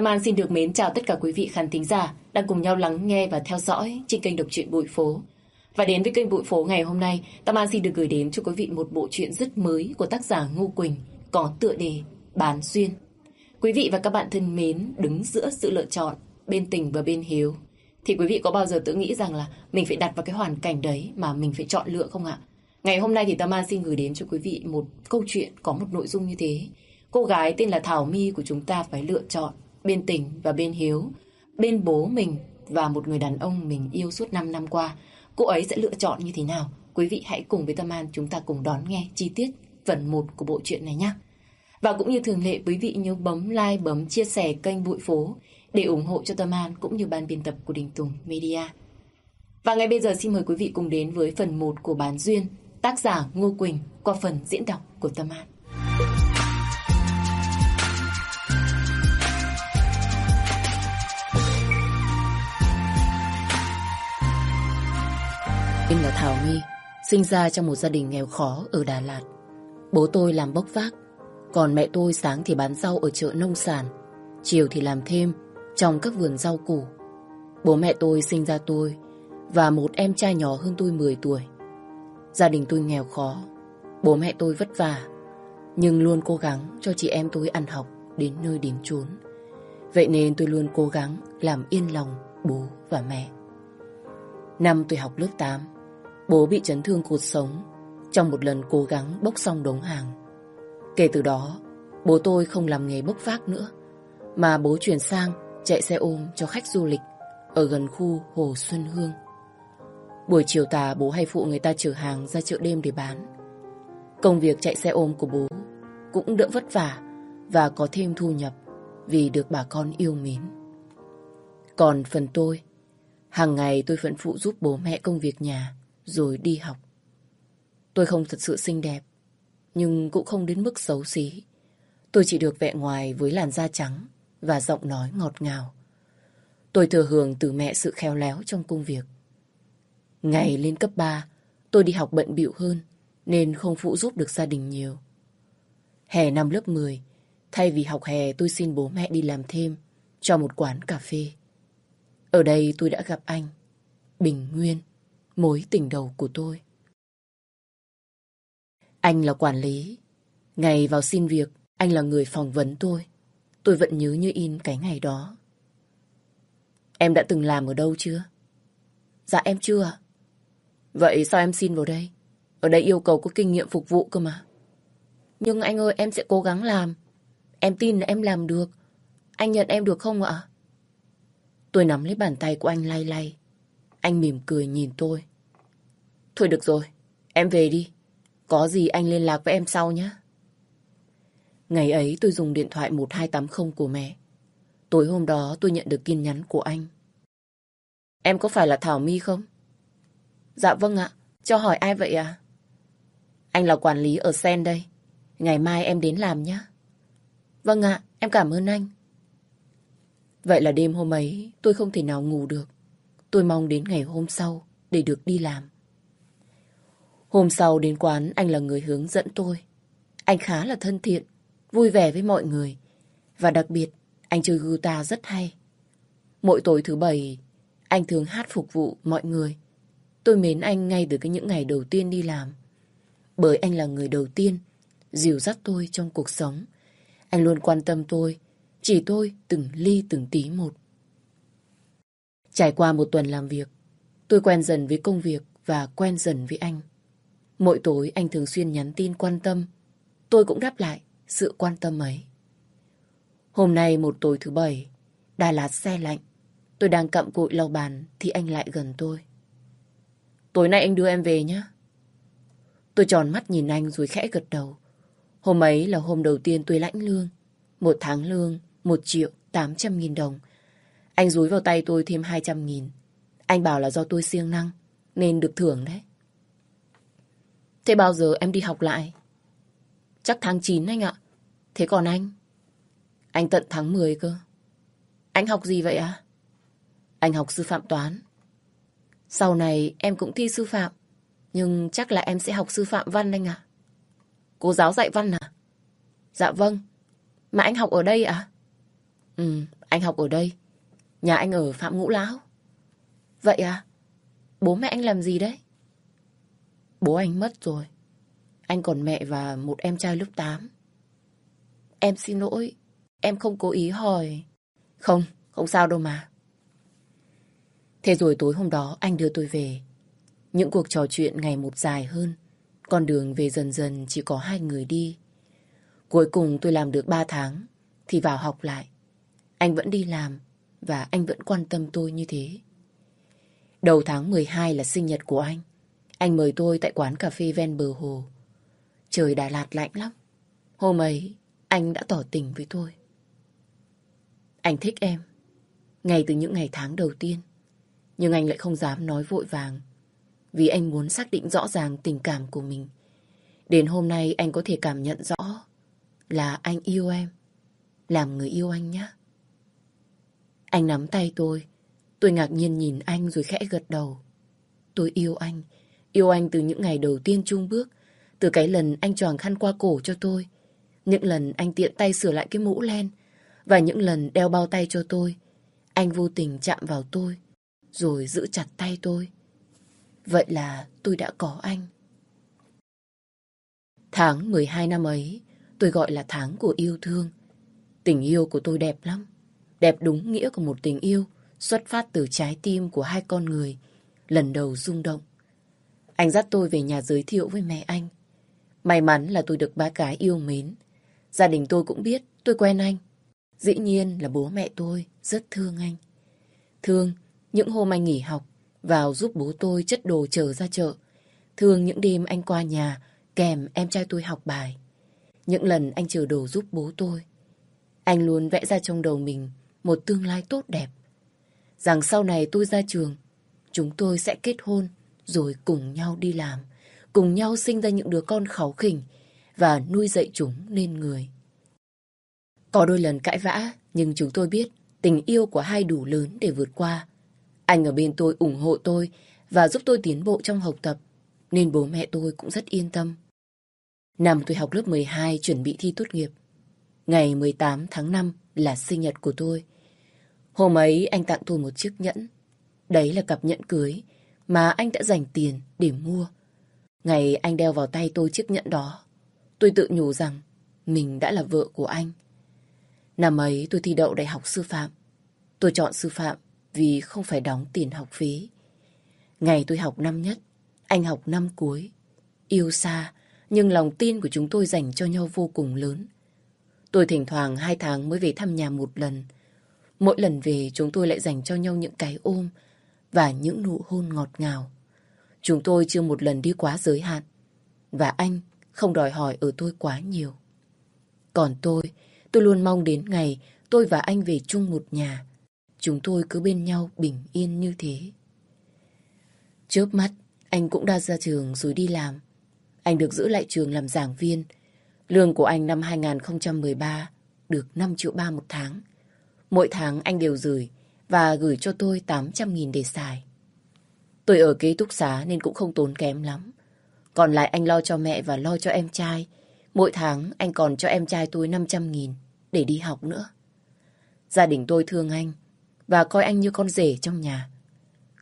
Tâm An xin được mến chào tất cả quý vị khán thính giả đang cùng nhau lắng nghe và theo dõi trên kênh Độc truyện Bụi Phố. Và đến với kênh Bụi Phố ngày hôm nay, Tâm An xin được gửi đến cho quý vị một bộ truyện rất mới của tác giả Ngô Quỳnh có tựa đề Bán xuyên Quý vị và các bạn thân mến, đứng giữa sự lựa chọn bên tình và bên hiếu. Thì quý vị có bao giờ tự nghĩ rằng là mình phải đặt vào cái hoàn cảnh đấy mà mình phải chọn lựa không ạ? Ngày hôm nay thì Tâm An xin gửi đến cho quý vị một câu chuyện có một nội dung như thế. Cô gái tên là Thảo My của chúng ta phải lựa chọn bên tình và bên hiếu, bên bố mình và một người đàn ông mình yêu suốt 5 năm qua. Cô ấy sẽ lựa chọn như thế nào? Quý vị hãy cùng với Tâm An chúng ta cùng đón nghe chi tiết phần 1 của bộ truyện này nhé. Và cũng như thường lệ quý vị nhớ bấm like, bấm chia sẻ kênh Bụi Phố để ủng hộ cho Tâm An cũng như ban biên tập của Đình Tùng Media. Và ngay bây giờ xin mời quý vị cùng đến với phần 1 của Bán Duyên, tác giả Ngô Quỳnh qua phần diễn đọc của Tâm An. Tên là Thảo My, sinh ra trong một gia đình nghèo khó ở Đà Lạt. Bố tôi làm bốc vác, còn mẹ tôi sáng thì bán rau ở chợ nông sản, chiều thì làm thêm trong các vườn rau củ. Bố mẹ tôi sinh ra tôi và một em trai nhỏ hơn tôi 10 tuổi. Gia đình tôi nghèo khó, bố mẹ tôi vất vả, nhưng luôn cố gắng cho chị em tôi ăn học đến nơi đến chốn. Vậy nên tôi luôn cố gắng làm yên lòng bố và mẹ. Năm tôi học lớp 8, bố bị chấn thương cột sống trong một lần cố gắng bốc xong đống hàng. Kể từ đó, bố tôi không làm nghề bốc vác nữa, mà bố chuyển sang chạy xe ôm cho khách du lịch ở gần khu Hồ Xuân Hương. Buổi chiều tà bố hay phụ người ta chở hàng ra chợ đêm để bán. Công việc chạy xe ôm của bố cũng đỡ vất vả và có thêm thu nhập vì được bà con yêu mến. Còn phần tôi, hàng ngày tôi vẫn phụ giúp bố mẹ công việc nhà rồi đi học. Tôi không thật sự xinh đẹp, nhưng cũng không đến mức xấu xí. Tôi chỉ được vẽ ngoài với làn da trắng và giọng nói ngọt ngào. Tôi thừa hưởng từ mẹ sự khéo léo trong công việc. Ngày lên cấp 3, tôi đi học bận bịu hơn nên không phụ giúp được gia đình nhiều. Hè năm lớp 10, thay vì học hè tôi xin bố mẹ đi làm thêm cho một quán cà phê. Ở đây tôi đã gặp anh, Bình Nguyên, mối tình đầu của tôi. Anh là quản lý. Ngày vào xin việc, anh là người phỏng vấn tôi. Tôi vẫn nhớ như in cái ngày đó. Em đã từng làm ở đâu chưa? Dạ em chưa. Vậy sao em xin vào đây? Ở đây yêu cầu có kinh nghiệm phục vụ cơ mà. Nhưng anh ơi em sẽ cố gắng làm. Em tin là em làm được. Anh nhận em được không ạ? Tôi nắm lấy bàn tay của anh lay lay. Anh mỉm cười nhìn tôi. Thôi được rồi, em về đi. Có gì anh liên lạc với em sau nhé. Ngày ấy tôi dùng điện thoại 1280 của mẹ. Tối hôm đó tôi nhận được tin nhắn của anh. Em có phải là Thảo My không? Dạ vâng ạ. Cho hỏi ai vậy à? Anh là quản lý ở Sen đây. Ngày mai em đến làm nhé. Vâng ạ, em cảm ơn anh. Vậy là đêm hôm ấy tôi không thể nào ngủ được. Tôi mong đến ngày hôm sau để được đi làm. Hôm sau đến quán anh là người hướng dẫn tôi. Anh khá là thân thiện, vui vẻ với mọi người. Và đặc biệt, anh chơi guitar rất hay. Mỗi tối thứ bảy, anh thường hát phục vụ mọi người. Tôi mến anh ngay từ cái những ngày đầu tiên đi làm. Bởi anh là người đầu tiên dìu dắt tôi trong cuộc sống. Anh luôn quan tâm tôi, chỉ tôi từng ly từng tí một. Trải qua một tuần làm việc, tôi quen dần với công việc và quen dần với anh. Mỗi tối anh thường xuyên nhắn tin quan tâm, tôi cũng đáp lại sự quan tâm ấy. Hôm nay một tối thứ bảy, Đà Lạt xe lạnh. Tôi đang cặm cụi lau bàn thì anh lại gần tôi. Tối nay anh đưa em về nhé. Tôi tròn mắt nhìn anh rồi khẽ gật đầu. Hôm ấy là hôm đầu tiên tôi lãnh lương. Một tháng lương, một triệu tám trăm nghìn đồng. Anh rúi vào tay tôi thêm hai trăm nghìn. Anh bảo là do tôi siêng năng, nên được thưởng đấy. Thế bao giờ em đi học lại? Chắc tháng 9 anh ạ. Thế còn anh? Anh tận tháng 10 cơ. Anh học gì vậy à? Anh học sư phạm toán. Sau này em cũng thi sư phạm. Nhưng chắc là em sẽ học sư phạm văn anh ạ. Cô giáo dạy văn à? Dạ vâng. Mà anh học ở đây à? Ừ, anh học ở đây. Nhà anh ở Phạm Ngũ Lão. Vậy à? Bố mẹ anh làm gì đấy? Bố anh mất rồi. Anh còn mẹ và một em trai lớp 8. Em xin lỗi, em không cố ý hỏi. Không, không sao đâu mà. Thế rồi tối hôm đó anh đưa tôi về. Những cuộc trò chuyện ngày một dài hơn. Con đường về dần dần chỉ có hai người đi. Cuối cùng tôi làm được ba tháng thì vào học lại. Anh vẫn đi làm và anh vẫn quan tâm tôi như thế. Đầu tháng 12 là sinh nhật của anh. Anh mời tôi tại quán cà phê ven bờ hồ. Trời Đà Lạt lạnh lắm. Hôm ấy, anh đã tỏ tình với tôi. Anh thích em. Ngay từ những ngày tháng đầu tiên. Nhưng anh lại không dám nói vội vàng. Vì anh muốn xác định rõ ràng tình cảm của mình. Đến hôm nay anh có thể cảm nhận rõ là anh yêu em. Làm người yêu anh nhé. Anh nắm tay tôi. Tôi ngạc nhiên nhìn anh rồi khẽ gật đầu. Tôi yêu anh. Yêu anh từ những ngày đầu tiên chung bước. Từ cái lần anh choàng khăn qua cổ cho tôi. Những lần anh tiện tay sửa lại cái mũ len. Và những lần đeo bao tay cho tôi. Anh vô tình chạm vào tôi. Rồi giữ chặt tay tôi. Vậy là tôi đã có anh. Tháng 12 năm ấy, tôi gọi là tháng của yêu thương. Tình yêu của tôi đẹp lắm. Đẹp đúng nghĩa của một tình yêu xuất phát từ trái tim của hai con người lần đầu rung động. Anh dắt tôi về nhà giới thiệu với mẹ anh. May mắn là tôi được ba cái yêu mến. Gia đình tôi cũng biết tôi quen anh. Dĩ nhiên là bố mẹ tôi rất thương anh. Thương những hôm anh nghỉ học vào giúp bố tôi chất đồ chờ ra chợ. Thương những đêm anh qua nhà kèm em trai tôi học bài. Những lần anh chờ đồ giúp bố tôi. Anh luôn vẽ ra trong đầu mình một tương lai tốt đẹp. Rằng sau này tôi ra trường, chúng tôi sẽ kết hôn rồi cùng nhau đi làm, cùng nhau sinh ra những đứa con kháu khỉnh và nuôi dạy chúng nên người. Có đôi lần cãi vã, nhưng chúng tôi biết tình yêu của hai đủ lớn để vượt qua. Anh ở bên tôi ủng hộ tôi và giúp tôi tiến bộ trong học tập, nên bố mẹ tôi cũng rất yên tâm. Năm tôi học lớp 12 chuẩn bị thi tốt nghiệp. Ngày 18 tháng 5 là sinh nhật của tôi. Hôm ấy anh tặng tôi một chiếc nhẫn. Đấy là cặp nhẫn cưới mà anh đã dành tiền để mua. Ngày anh đeo vào tay tôi chiếc nhẫn đó, tôi tự nhủ rằng mình đã là vợ của anh. Năm ấy tôi thi đậu đại học sư phạm. Tôi chọn sư phạm vì không phải đóng tiền học phí. Ngày tôi học năm nhất, anh học năm cuối. Yêu xa, nhưng lòng tin của chúng tôi dành cho nhau vô cùng lớn. Tôi thỉnh thoảng hai tháng mới về thăm nhà một lần. Mỗi lần về chúng tôi lại dành cho nhau những cái ôm và những nụ hôn ngọt ngào. Chúng tôi chưa một lần đi quá giới hạn và anh không đòi hỏi ở tôi quá nhiều. Còn tôi, tôi luôn mong đến ngày tôi và anh về chung một nhà. Chúng tôi cứ bên nhau bình yên như thế. Chớp mắt, anh cũng đã ra trường rồi đi làm. Anh được giữ lại trường làm giảng viên. Lương của anh năm 2013 được 5 triệu ba một tháng. Mỗi tháng anh đều gửi và gửi cho tôi 800.000 để xài. Tôi ở ký túc xá nên cũng không tốn kém lắm. Còn lại anh lo cho mẹ và lo cho em trai. Mỗi tháng anh còn cho em trai tôi 500.000 để đi học nữa. Gia đình tôi thương anh và coi anh như con rể trong nhà.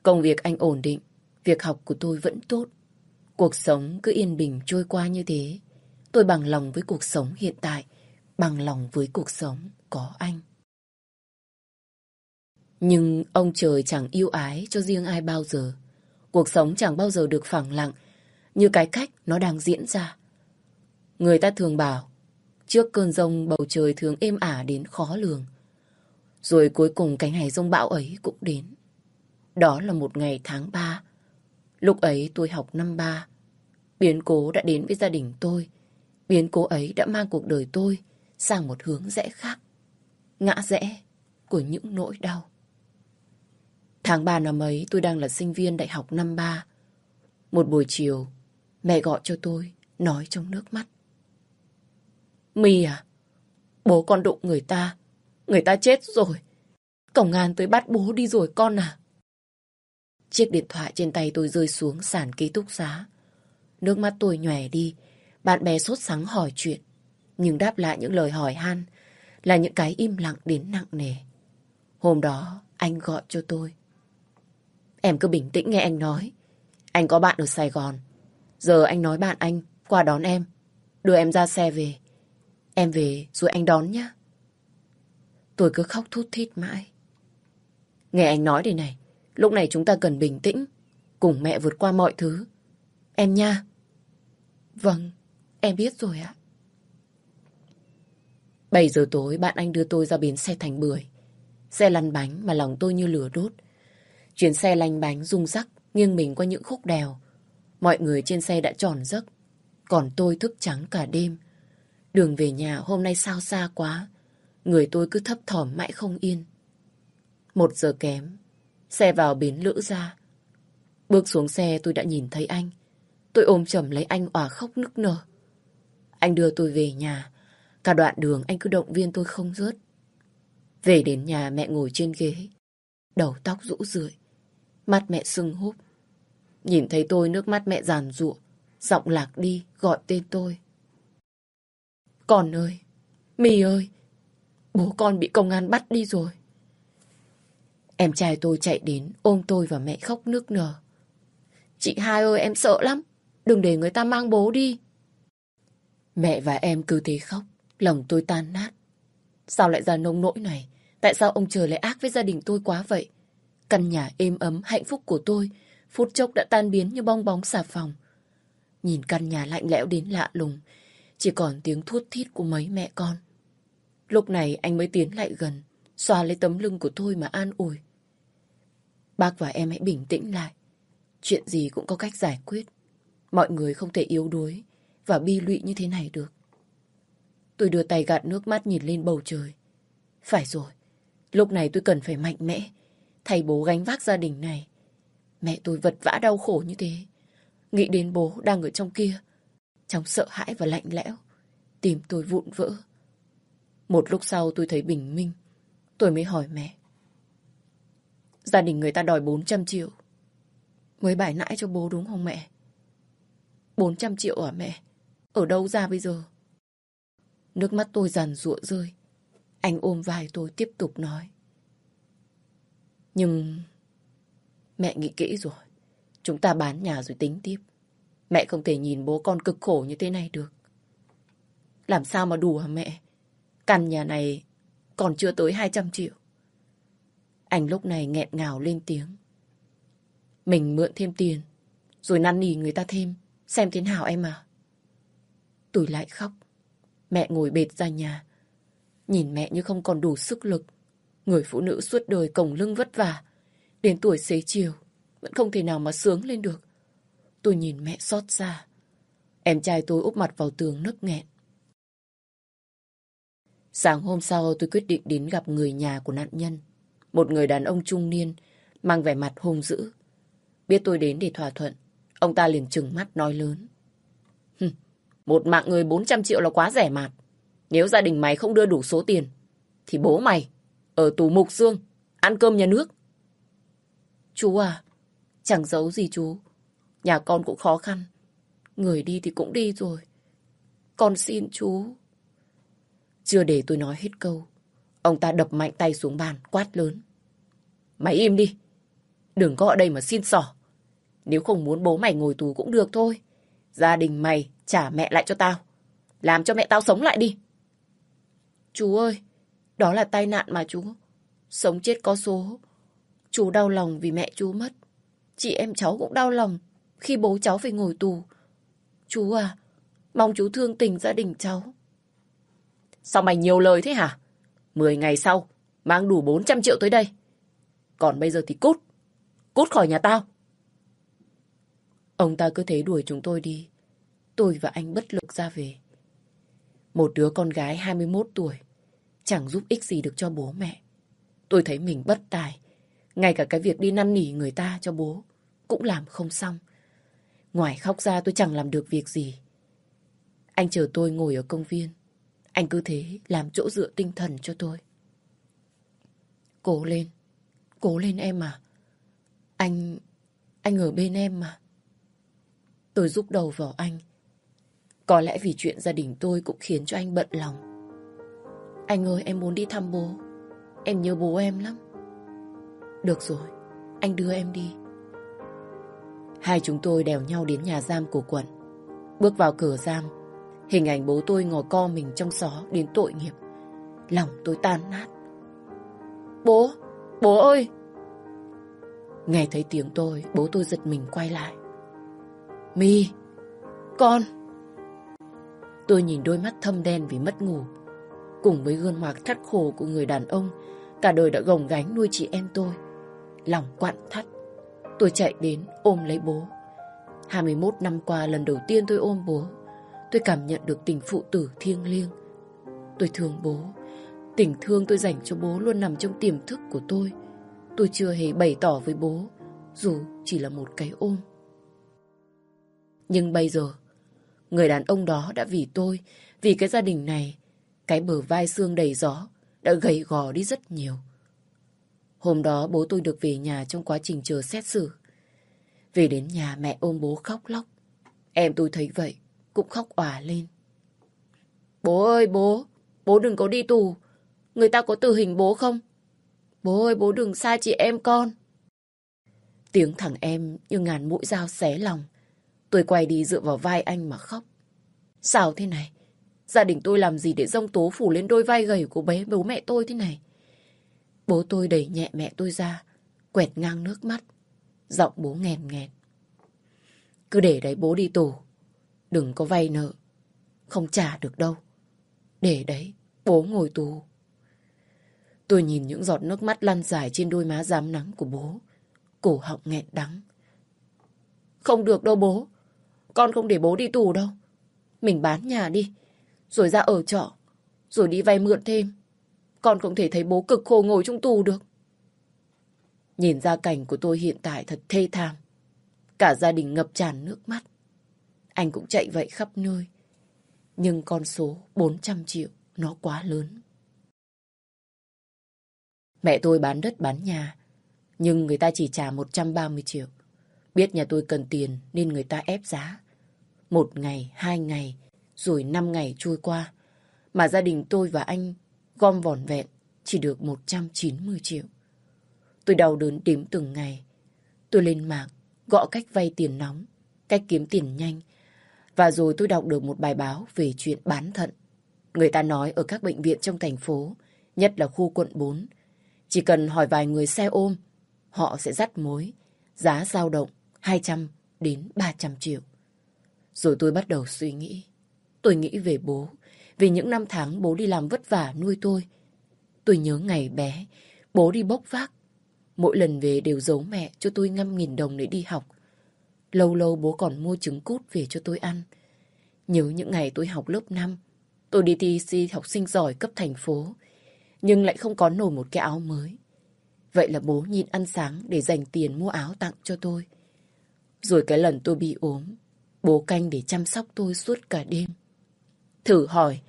Công việc anh ổn định, việc học của tôi vẫn tốt. Cuộc sống cứ yên bình trôi qua như thế. Tôi bằng lòng với cuộc sống hiện tại, bằng lòng với cuộc sống có anh. Nhưng ông trời chẳng yêu ái cho riêng ai bao giờ. Cuộc sống chẳng bao giờ được phẳng lặng như cái cách nó đang diễn ra. Người ta thường bảo, trước cơn rông bầu trời thường êm ả đến khó lường. Rồi cuối cùng cái ngày rông bão ấy cũng đến. Đó là một ngày tháng 3. Lúc ấy tôi học năm ba. Biến cố đã đến với gia đình tôi. Biến cố ấy đã mang cuộc đời tôi sang một hướng rẽ khác. Ngã rẽ của những nỗi đau. Tháng 3 năm ấy tôi đang là sinh viên đại học năm ba. Một buổi chiều, mẹ gọi cho tôi, nói trong nước mắt. My à, bố con đụng người ta, người ta chết rồi. Cổng ngàn tới bắt bố đi rồi con à. Chiếc điện thoại trên tay tôi rơi xuống sàn ký túc xá. Nước mắt tôi nhòe đi, bạn bè sốt sắng hỏi chuyện. Nhưng đáp lại những lời hỏi han là những cái im lặng đến nặng nề. Hôm đó anh gọi cho tôi. Em cứ bình tĩnh nghe anh nói. Anh có bạn ở Sài Gòn. Giờ anh nói bạn anh qua đón em. Đưa em ra xe về. Em về rồi anh đón nhé. Tôi cứ khóc thút thít mãi. Nghe anh nói đây này. Lúc này chúng ta cần bình tĩnh. Cùng mẹ vượt qua mọi thứ. Em nha. Vâng, em biết rồi ạ. 7 giờ tối bạn anh đưa tôi ra bến xe thành bưởi. Xe lăn bánh mà lòng tôi như lửa đốt. Chuyến xe lanh bánh rung rắc, nghiêng mình qua những khúc đèo. Mọi người trên xe đã tròn giấc, còn tôi thức trắng cả đêm. Đường về nhà hôm nay sao xa quá, người tôi cứ thấp thỏm mãi không yên. Một giờ kém, xe vào bến lữ ra. Bước xuống xe tôi đã nhìn thấy anh. Tôi ôm chầm lấy anh òa khóc nức nở. Anh đưa tôi về nhà. Cả đoạn đường anh cứ động viên tôi không rớt. Về đến nhà mẹ ngồi trên ghế. Đầu tóc rũ rượi. Mắt mẹ sưng húp. Nhìn thấy tôi nước mắt mẹ giàn rụa, Giọng lạc đi gọi tên tôi. Con ơi! Mì ơi! Bố con bị công an bắt đi rồi. Em trai tôi chạy đến ôm tôi và mẹ khóc nước nở. Chị hai ơi em sợ lắm. Đừng để người ta mang bố đi. Mẹ và em cứ thế khóc. Lòng tôi tan nát. Sao lại ra nông nỗi này? Tại sao ông trời lại ác với gia đình tôi quá vậy? Căn nhà êm ấm, hạnh phúc của tôi, phút chốc đã tan biến như bong bóng xà phòng. Nhìn căn nhà lạnh lẽo đến lạ lùng, chỉ còn tiếng thút thít của mấy mẹ con. Lúc này anh mới tiến lại gần, xoa lấy tấm lưng của tôi mà an ủi. Bác và em hãy bình tĩnh lại. Chuyện gì cũng có cách giải quyết. Mọi người không thể yếu đuối và bi lụy như thế này được. Tôi đưa tay gạt nước mắt nhìn lên bầu trời. Phải rồi, lúc này tôi cần phải mạnh mẽ, thầy bố gánh vác gia đình này. Mẹ tôi vật vã đau khổ như thế. Nghĩ đến bố đang ở trong kia, trong sợ hãi và lạnh lẽo, tìm tôi vụn vỡ. Một lúc sau tôi thấy bình minh, tôi mới hỏi mẹ. Gia đình người ta đòi 400 triệu. Mới bài nãi cho bố đúng không mẹ? 400 triệu à mẹ? Ở đâu ra bây giờ? Nước mắt tôi giàn ruộng rơi. Anh ôm vai tôi tiếp tục nói. Nhưng mẹ nghĩ kỹ rồi. Chúng ta bán nhà rồi tính tiếp. Mẹ không thể nhìn bố con cực khổ như thế này được. Làm sao mà đủ hả mẹ? Căn nhà này còn chưa tới 200 triệu. Anh lúc này nghẹn ngào lên tiếng. Mình mượn thêm tiền, rồi năn nỉ người ta thêm, xem thế nào em à. Tôi lại khóc. Mẹ ngồi bệt ra nhà. Nhìn mẹ như không còn đủ sức lực. Người phụ nữ suốt đời cổng lưng vất vả. Đến tuổi xế chiều, vẫn không thể nào mà sướng lên được. Tôi nhìn mẹ xót xa. Em trai tôi úp mặt vào tường nức nghẹn. Sáng hôm sau tôi quyết định đến gặp người nhà của nạn nhân. Một người đàn ông trung niên, mang vẻ mặt hung dữ. Biết tôi đến để thỏa thuận, ông ta liền trừng mắt nói lớn. Một mạng người 400 triệu là quá rẻ mạt. Nếu gia đình mày không đưa đủ số tiền, thì bố mày ở tù mục xương, ăn cơm nhà nước. Chú à, chẳng giấu gì chú. Nhà con cũng khó khăn. Người đi thì cũng đi rồi. Con xin chú. Chưa để tôi nói hết câu. Ông ta đập mạnh tay xuống bàn, quát lớn. Mày im đi. Đừng có ở đây mà xin sỏ. Nếu không muốn bố mày ngồi tù cũng được thôi. Gia đình mày trả mẹ lại cho tao. Làm cho mẹ tao sống lại đi. Chú ơi, đó là tai nạn mà chú. Sống chết có số. Chú đau lòng vì mẹ chú mất. Chị em cháu cũng đau lòng khi bố cháu phải ngồi tù. Chú à, mong chú thương tình gia đình cháu. Sao mày nhiều lời thế hả? Mười ngày sau, mang đủ 400 triệu tới đây. Còn bây giờ thì cút. Cút khỏi nhà tao. Ông ta cứ thế đuổi chúng tôi đi. Tôi và anh bất lực ra về. Một đứa con gái 21 tuổi, chẳng giúp ích gì được cho bố mẹ. Tôi thấy mình bất tài. Ngay cả cái việc đi năn nỉ người ta cho bố cũng làm không xong. Ngoài khóc ra tôi chẳng làm được việc gì. Anh chờ tôi ngồi ở công viên. Anh cứ thế làm chỗ dựa tinh thần cho tôi. Cố lên. Cố lên em à. Anh... Anh ở bên em mà. Tôi giúp đầu vào anh. Có lẽ vì chuyện gia đình tôi cũng khiến cho anh bận lòng. Anh ơi em muốn đi thăm bố. Em nhớ bố em lắm. Được rồi, anh đưa em đi. Hai chúng tôi đèo nhau đến nhà giam của quận. Bước vào cửa giam, hình ảnh bố tôi ngồi co mình trong xó đến tội nghiệp. Lòng tôi tan nát. Bố, bố ơi! Nghe thấy tiếng tôi, bố tôi giật mình quay lại. Mi, con! Tôi nhìn đôi mắt thâm đen vì mất ngủ. Cùng với gương mặt thắt khổ của người đàn ông, cả đời đã gồng gánh nuôi chị em tôi. Lòng quặn thắt. Tôi chạy đến ôm lấy bố. 21 năm qua lần đầu tiên tôi ôm bố, tôi cảm nhận được tình phụ tử thiêng liêng. Tôi thương bố. Tình thương tôi dành cho bố luôn nằm trong tiềm thức của tôi. Tôi chưa hề bày tỏ với bố, dù chỉ là một cái ôm. Nhưng bây giờ, người đàn ông đó đã vì tôi, vì cái gia đình này, cái bờ vai xương đầy gió, đã gầy gò đi rất nhiều. Hôm đó bố tôi được về nhà trong quá trình chờ xét xử. Về đến nhà mẹ ôm bố khóc lóc. Em tôi thấy vậy, cũng khóc òa lên. Bố ơi bố, bố đừng có đi tù. Người ta có tử hình bố không? Bố ơi bố đừng xa chị em con. Tiếng thằng em như ngàn mũi dao xé lòng. Tôi quay đi dựa vào vai anh mà khóc. Sao thế này? Gia đình tôi làm gì để rông tố phủ lên đôi vai gầy của bé bố mẹ tôi thế này? Bố tôi đẩy nhẹ mẹ tôi ra, quẹt ngang nước mắt. Giọng bố nghèn nghẹt. Cứ để đấy bố đi tù. Đừng có vay nợ. Không trả được đâu. Để đấy, bố ngồi tù. Tôi nhìn những giọt nước mắt lăn dài trên đôi má rám nắng của bố. Cổ họng nghẹn đắng. Không được đâu bố. Con không để bố đi tù đâu. Mình bán nhà đi. Rồi ra ở trọ. Rồi đi vay mượn thêm. Con không thể thấy bố cực khổ ngồi trong tù được. Nhìn ra cảnh của tôi hiện tại thật thê thảm. Cả gia đình ngập tràn nước mắt. Anh cũng chạy vậy khắp nơi. Nhưng con số 400 triệu nó quá lớn. Mẹ tôi bán đất bán nhà, nhưng người ta chỉ trả 130 triệu. Biết nhà tôi cần tiền nên người ta ép giá. Một ngày, hai ngày, rồi năm ngày trôi qua. Mà gia đình tôi và anh gom vỏn vẹn chỉ được 190 triệu. Tôi đau đớn đếm từng ngày. Tôi lên mạng, gõ cách vay tiền nóng, cách kiếm tiền nhanh. Và rồi tôi đọc được một bài báo về chuyện bán thận. Người ta nói ở các bệnh viện trong thành phố, nhất là khu quận 4, chỉ cần hỏi vài người xe ôm, họ sẽ dắt mối, giá dao động 200 đến 300 triệu. Rồi tôi bắt đầu suy nghĩ. Tôi nghĩ về bố, vì những năm tháng bố đi làm vất vả nuôi tôi. Tôi nhớ ngày bé, bố đi bốc vác. Mỗi lần về đều giấu mẹ cho tôi 5.000 đồng để đi học. Lâu lâu bố còn mua trứng cút về cho tôi ăn. Nhớ những ngày tôi học lớp 5, tôi đi thi si học sinh giỏi cấp thành phố nhưng lại không có nổi một cái áo mới. Vậy là bố nhịn ăn sáng để dành tiền mua áo tặng cho tôi. Rồi cái lần tôi bị ốm, bố canh để chăm sóc tôi suốt cả đêm. Thử hỏi,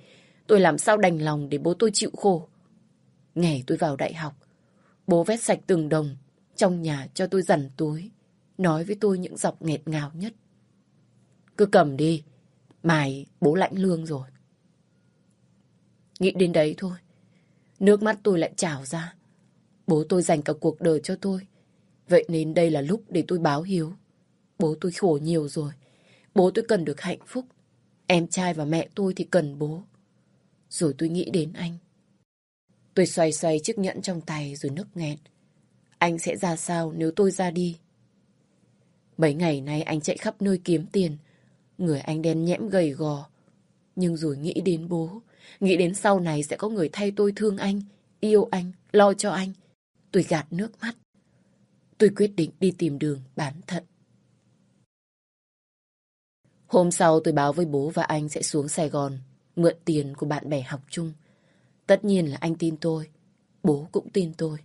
tôi làm sao đành lòng để bố tôi chịu khổ. Ngày tôi vào đại học, bố vét sạch từng đồng, trong nhà cho tôi dằn túi, nói với tôi những dọc nghẹt ngào nhất. Cứ cầm đi, mày bố lãnh lương rồi. Nghĩ đến đấy thôi, Nước mắt tôi lại trào ra. Bố tôi dành cả cuộc đời cho tôi. Vậy nên đây là lúc để tôi báo hiếu. Bố tôi khổ nhiều rồi. Bố tôi cần được hạnh phúc. Em trai và mẹ tôi thì cần bố. Rồi tôi nghĩ đến anh. Tôi xoay xoay chiếc nhẫn trong tay rồi nức nghẹn. Anh sẽ ra sao nếu tôi ra đi? Mấy ngày nay anh chạy khắp nơi kiếm tiền. Người anh đen nhẽm gầy gò. Nhưng rồi nghĩ đến bố, Nghĩ đến sau này sẽ có người thay tôi thương anh, yêu anh, lo cho anh. Tôi gạt nước mắt. Tôi quyết định đi tìm đường bán thận. Hôm sau tôi báo với bố và anh sẽ xuống Sài Gòn, mượn tiền của bạn bè học chung. Tất nhiên là anh tin tôi, bố cũng tin tôi.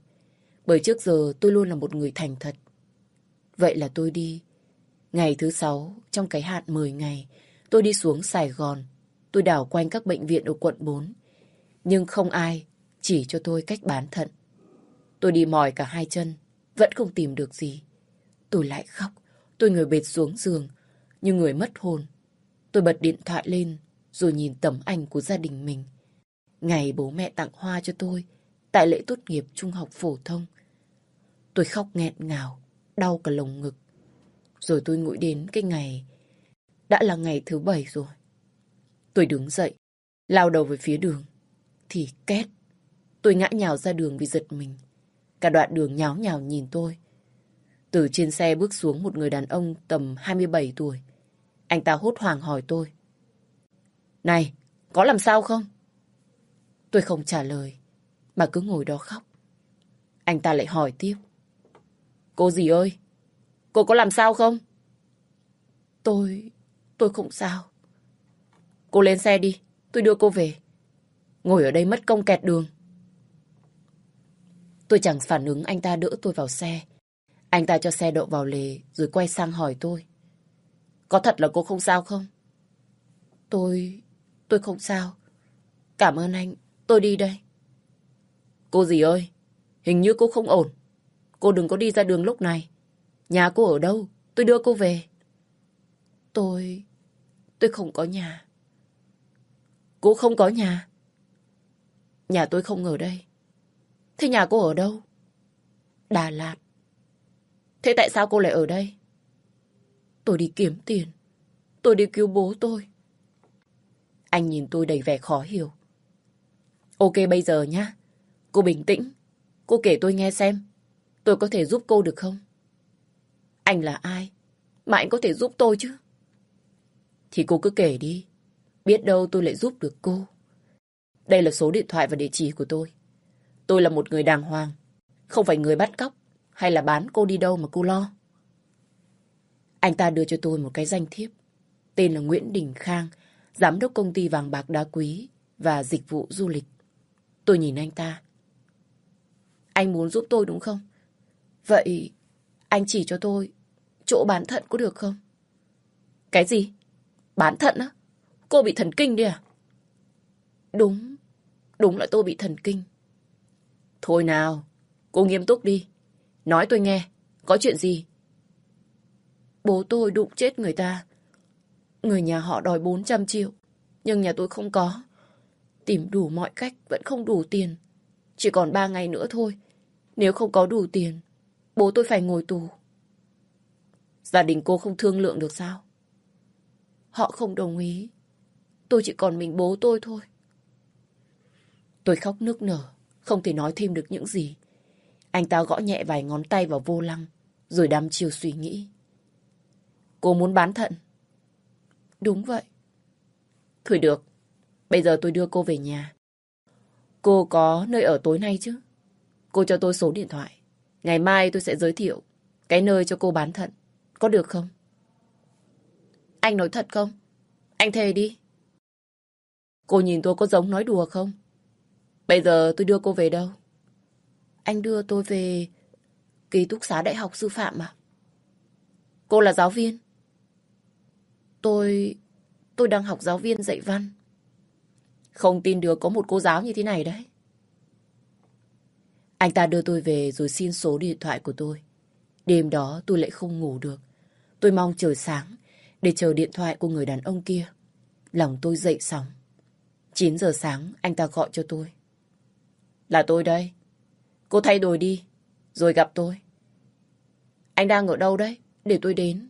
Bởi trước giờ tôi luôn là một người thành thật. Vậy là tôi đi. Ngày thứ sáu, trong cái hạn 10 ngày, tôi đi xuống Sài Gòn Tôi đảo quanh các bệnh viện ở quận 4. Nhưng không ai chỉ cho tôi cách bán thận. Tôi đi mỏi cả hai chân, vẫn không tìm được gì. Tôi lại khóc, tôi ngồi bệt xuống giường, như người mất hồn. Tôi bật điện thoại lên, rồi nhìn tấm ảnh của gia đình mình. Ngày bố mẹ tặng hoa cho tôi, tại lễ tốt nghiệp trung học phổ thông. Tôi khóc nghẹn ngào, đau cả lồng ngực. Rồi tôi nghĩ đến cái ngày, đã là ngày thứ bảy rồi. Tôi đứng dậy, lao đầu về phía đường. Thì két, tôi ngã nhào ra đường vì giật mình. Cả đoạn đường nháo nhào nhìn tôi. Từ trên xe bước xuống một người đàn ông tầm 27 tuổi. Anh ta hốt hoảng hỏi tôi. Này, có làm sao không? Tôi không trả lời, mà cứ ngồi đó khóc. Anh ta lại hỏi tiếp. Cô gì ơi? Cô có làm sao không? Tôi... tôi không sao. Cô lên xe đi, tôi đưa cô về. Ngồi ở đây mất công kẹt đường. Tôi chẳng phản ứng anh ta đỡ tôi vào xe. Anh ta cho xe đậu vào lề rồi quay sang hỏi tôi. Có thật là cô không sao không? Tôi... tôi không sao. Cảm ơn anh, tôi đi đây. Cô gì ơi, hình như cô không ổn. Cô đừng có đi ra đường lúc này. Nhà cô ở đâu? Tôi đưa cô về. Tôi... tôi không có nhà. Cô không có nhà? Nhà tôi không ở đây. Thế nhà cô ở đâu? Đà Lạt. Thế tại sao cô lại ở đây? Tôi đi kiếm tiền. Tôi đi cứu bố tôi. Anh nhìn tôi đầy vẻ khó hiểu. Ok bây giờ nhá. Cô bình tĩnh. Cô kể tôi nghe xem. Tôi có thể giúp cô được không? Anh là ai? Mà anh có thể giúp tôi chứ? Thì cô cứ kể đi. Biết đâu tôi lại giúp được cô. Đây là số điện thoại và địa chỉ của tôi. Tôi là một người đàng hoàng. Không phải người bắt cóc hay là bán cô đi đâu mà cô lo. Anh ta đưa cho tôi một cái danh thiếp. Tên là Nguyễn Đình Khang, giám đốc công ty vàng bạc đá quý và dịch vụ du lịch. Tôi nhìn anh ta. Anh muốn giúp tôi đúng không? Vậy anh chỉ cho tôi chỗ bán thận có được không? Cái gì? Bán thận á? Cô bị thần kinh đi à? Đúng, đúng là tôi bị thần kinh. Thôi nào, cô nghiêm túc đi. Nói tôi nghe, có chuyện gì? Bố tôi đụng chết người ta. Người nhà họ đòi 400 triệu, nhưng nhà tôi không có. Tìm đủ mọi cách vẫn không đủ tiền. Chỉ còn 3 ngày nữa thôi. Nếu không có đủ tiền, bố tôi phải ngồi tù. Gia đình cô không thương lượng được sao? Họ không đồng ý. Tôi chỉ còn mình bố tôi thôi. Tôi khóc nức nở, không thể nói thêm được những gì. Anh ta gõ nhẹ vài ngón tay vào vô lăng, rồi đăm chiều suy nghĩ. Cô muốn bán thận? Đúng vậy. Thôi được, bây giờ tôi đưa cô về nhà. Cô có nơi ở tối nay chứ? Cô cho tôi số điện thoại. Ngày mai tôi sẽ giới thiệu cái nơi cho cô bán thận. Có được không? Anh nói thật không? Anh thề đi. Cô nhìn tôi có giống nói đùa không? Bây giờ tôi đưa cô về đâu? Anh đưa tôi về ký túc xá đại học sư phạm à? Cô là giáo viên? Tôi... tôi đang học giáo viên dạy văn. Không tin được có một cô giáo như thế này đấy. Anh ta đưa tôi về rồi xin số điện thoại của tôi. Đêm đó tôi lại không ngủ được. Tôi mong trời sáng để chờ điện thoại của người đàn ông kia. Lòng tôi dậy sóng. 9 giờ sáng, anh ta gọi cho tôi. Là tôi đây. Cô thay đổi đi, rồi gặp tôi. Anh đang ở đâu đấy? Để tôi đến.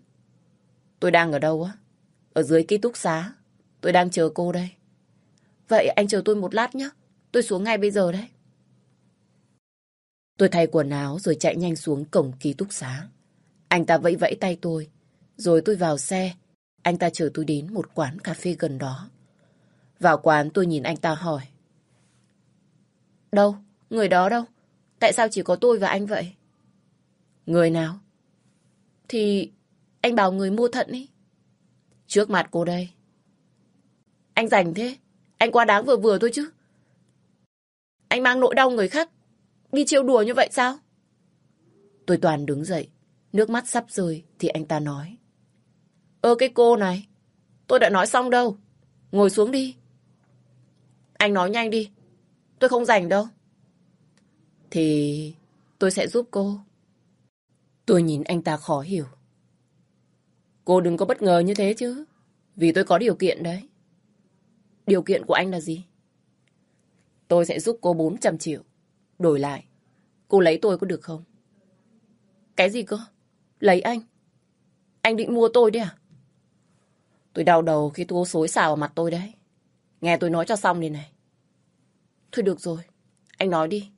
Tôi đang ở đâu á? Ở dưới ký túc xá. Tôi đang chờ cô đây. Vậy anh chờ tôi một lát nhé. Tôi xuống ngay bây giờ đấy. Tôi thay quần áo rồi chạy nhanh xuống cổng ký túc xá. Anh ta vẫy vẫy tay tôi. Rồi tôi vào xe. Anh ta chở tôi đến một quán cà phê gần đó. Vào quán tôi nhìn anh ta hỏi. Đâu? Người đó đâu? Tại sao chỉ có tôi và anh vậy? Người nào? Thì anh bảo người mua thận ấy. Trước mặt cô đây. Anh rảnh thế? Anh quá đáng vừa vừa thôi chứ. Anh mang nỗi đau người khác đi trêu đùa như vậy sao? Tôi toàn đứng dậy, nước mắt sắp rơi thì anh ta nói. Ơ cái cô này, tôi đã nói xong đâu. Ngồi xuống đi. Anh nói nhanh đi, tôi không rảnh đâu. Thì tôi sẽ giúp cô. Tôi nhìn anh ta khó hiểu. Cô đừng có bất ngờ như thế chứ. Vì tôi có điều kiện đấy. Điều kiện của anh là gì? Tôi sẽ giúp cô 400 triệu. Đổi lại, cô lấy tôi có được không? Cái gì cơ? Lấy anh? Anh định mua tôi đấy à? Tôi đau đầu khi tôi xối xào vào mặt tôi đấy. Nghe tôi nói cho xong đi này. Thôi được rồi, anh nói đi.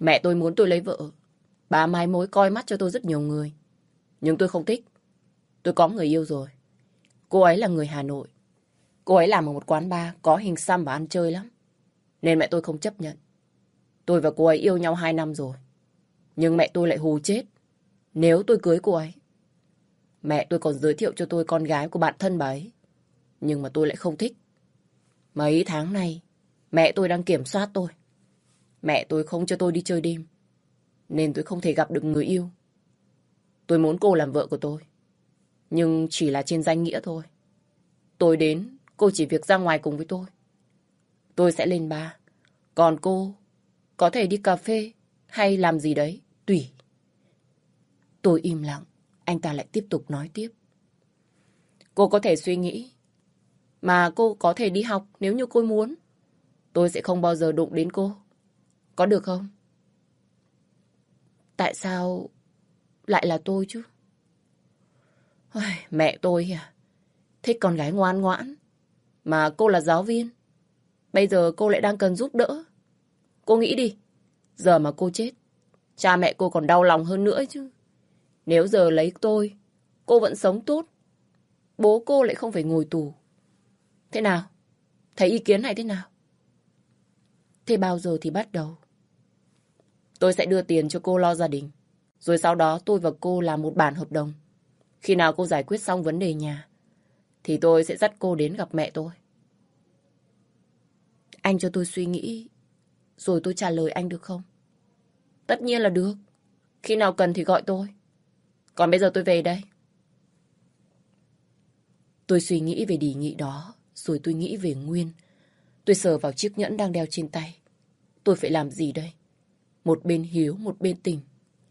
Mẹ tôi muốn tôi lấy vợ. Bà mai mối coi mắt cho tôi rất nhiều người. Nhưng tôi không thích. Tôi có người yêu rồi. Cô ấy là người Hà Nội. Cô ấy làm ở một quán bar có hình xăm và ăn chơi lắm. Nên mẹ tôi không chấp nhận. Tôi và cô ấy yêu nhau hai năm rồi. Nhưng mẹ tôi lại hù chết. Nếu tôi cưới cô ấy. Mẹ tôi còn giới thiệu cho tôi con gái của bạn thân bà ấy. Nhưng mà tôi lại không thích. Mấy tháng nay, mẹ tôi đang kiểm soát tôi. Mẹ tôi không cho tôi đi chơi đêm. Nên tôi không thể gặp được người yêu. Tôi muốn cô làm vợ của tôi. Nhưng chỉ là trên danh nghĩa thôi. Tôi đến, cô chỉ việc ra ngoài cùng với tôi. Tôi sẽ lên ba. Còn cô có thể đi cà phê hay làm gì đấy, tùy. Tôi im lặng, anh ta lại tiếp tục nói tiếp. Cô có thể suy nghĩ, mà cô có thể đi học nếu như cô muốn. Tôi sẽ không bao giờ đụng đến cô. Có được không? Tại sao lại là tôi chứ? Mẹ tôi à, thích con gái ngoan ngoãn. Mà cô là giáo viên. Bây giờ cô lại đang cần giúp đỡ. Cô nghĩ đi, giờ mà cô chết, cha mẹ cô còn đau lòng hơn nữa chứ. Nếu giờ lấy tôi, cô vẫn sống tốt. Bố cô lại không phải ngồi tù. Thế nào? Thấy ý kiến này thế nào? Thế bao giờ thì bắt đầu? Tôi sẽ đưa tiền cho cô lo gia đình. Rồi sau đó tôi và cô làm một bản hợp đồng. Khi nào cô giải quyết xong vấn đề nhà, thì tôi sẽ dắt cô đến gặp mẹ tôi. Anh cho tôi suy nghĩ, rồi tôi trả lời anh được không? Tất nhiên là được. Khi nào cần thì gọi tôi. Còn bây giờ tôi về đây. Tôi suy nghĩ về đề nghị đó, rồi tôi nghĩ về Nguyên. Tôi sờ vào chiếc nhẫn đang đeo trên tay. Tôi phải làm gì đây? Một bên hiếu, một bên tình.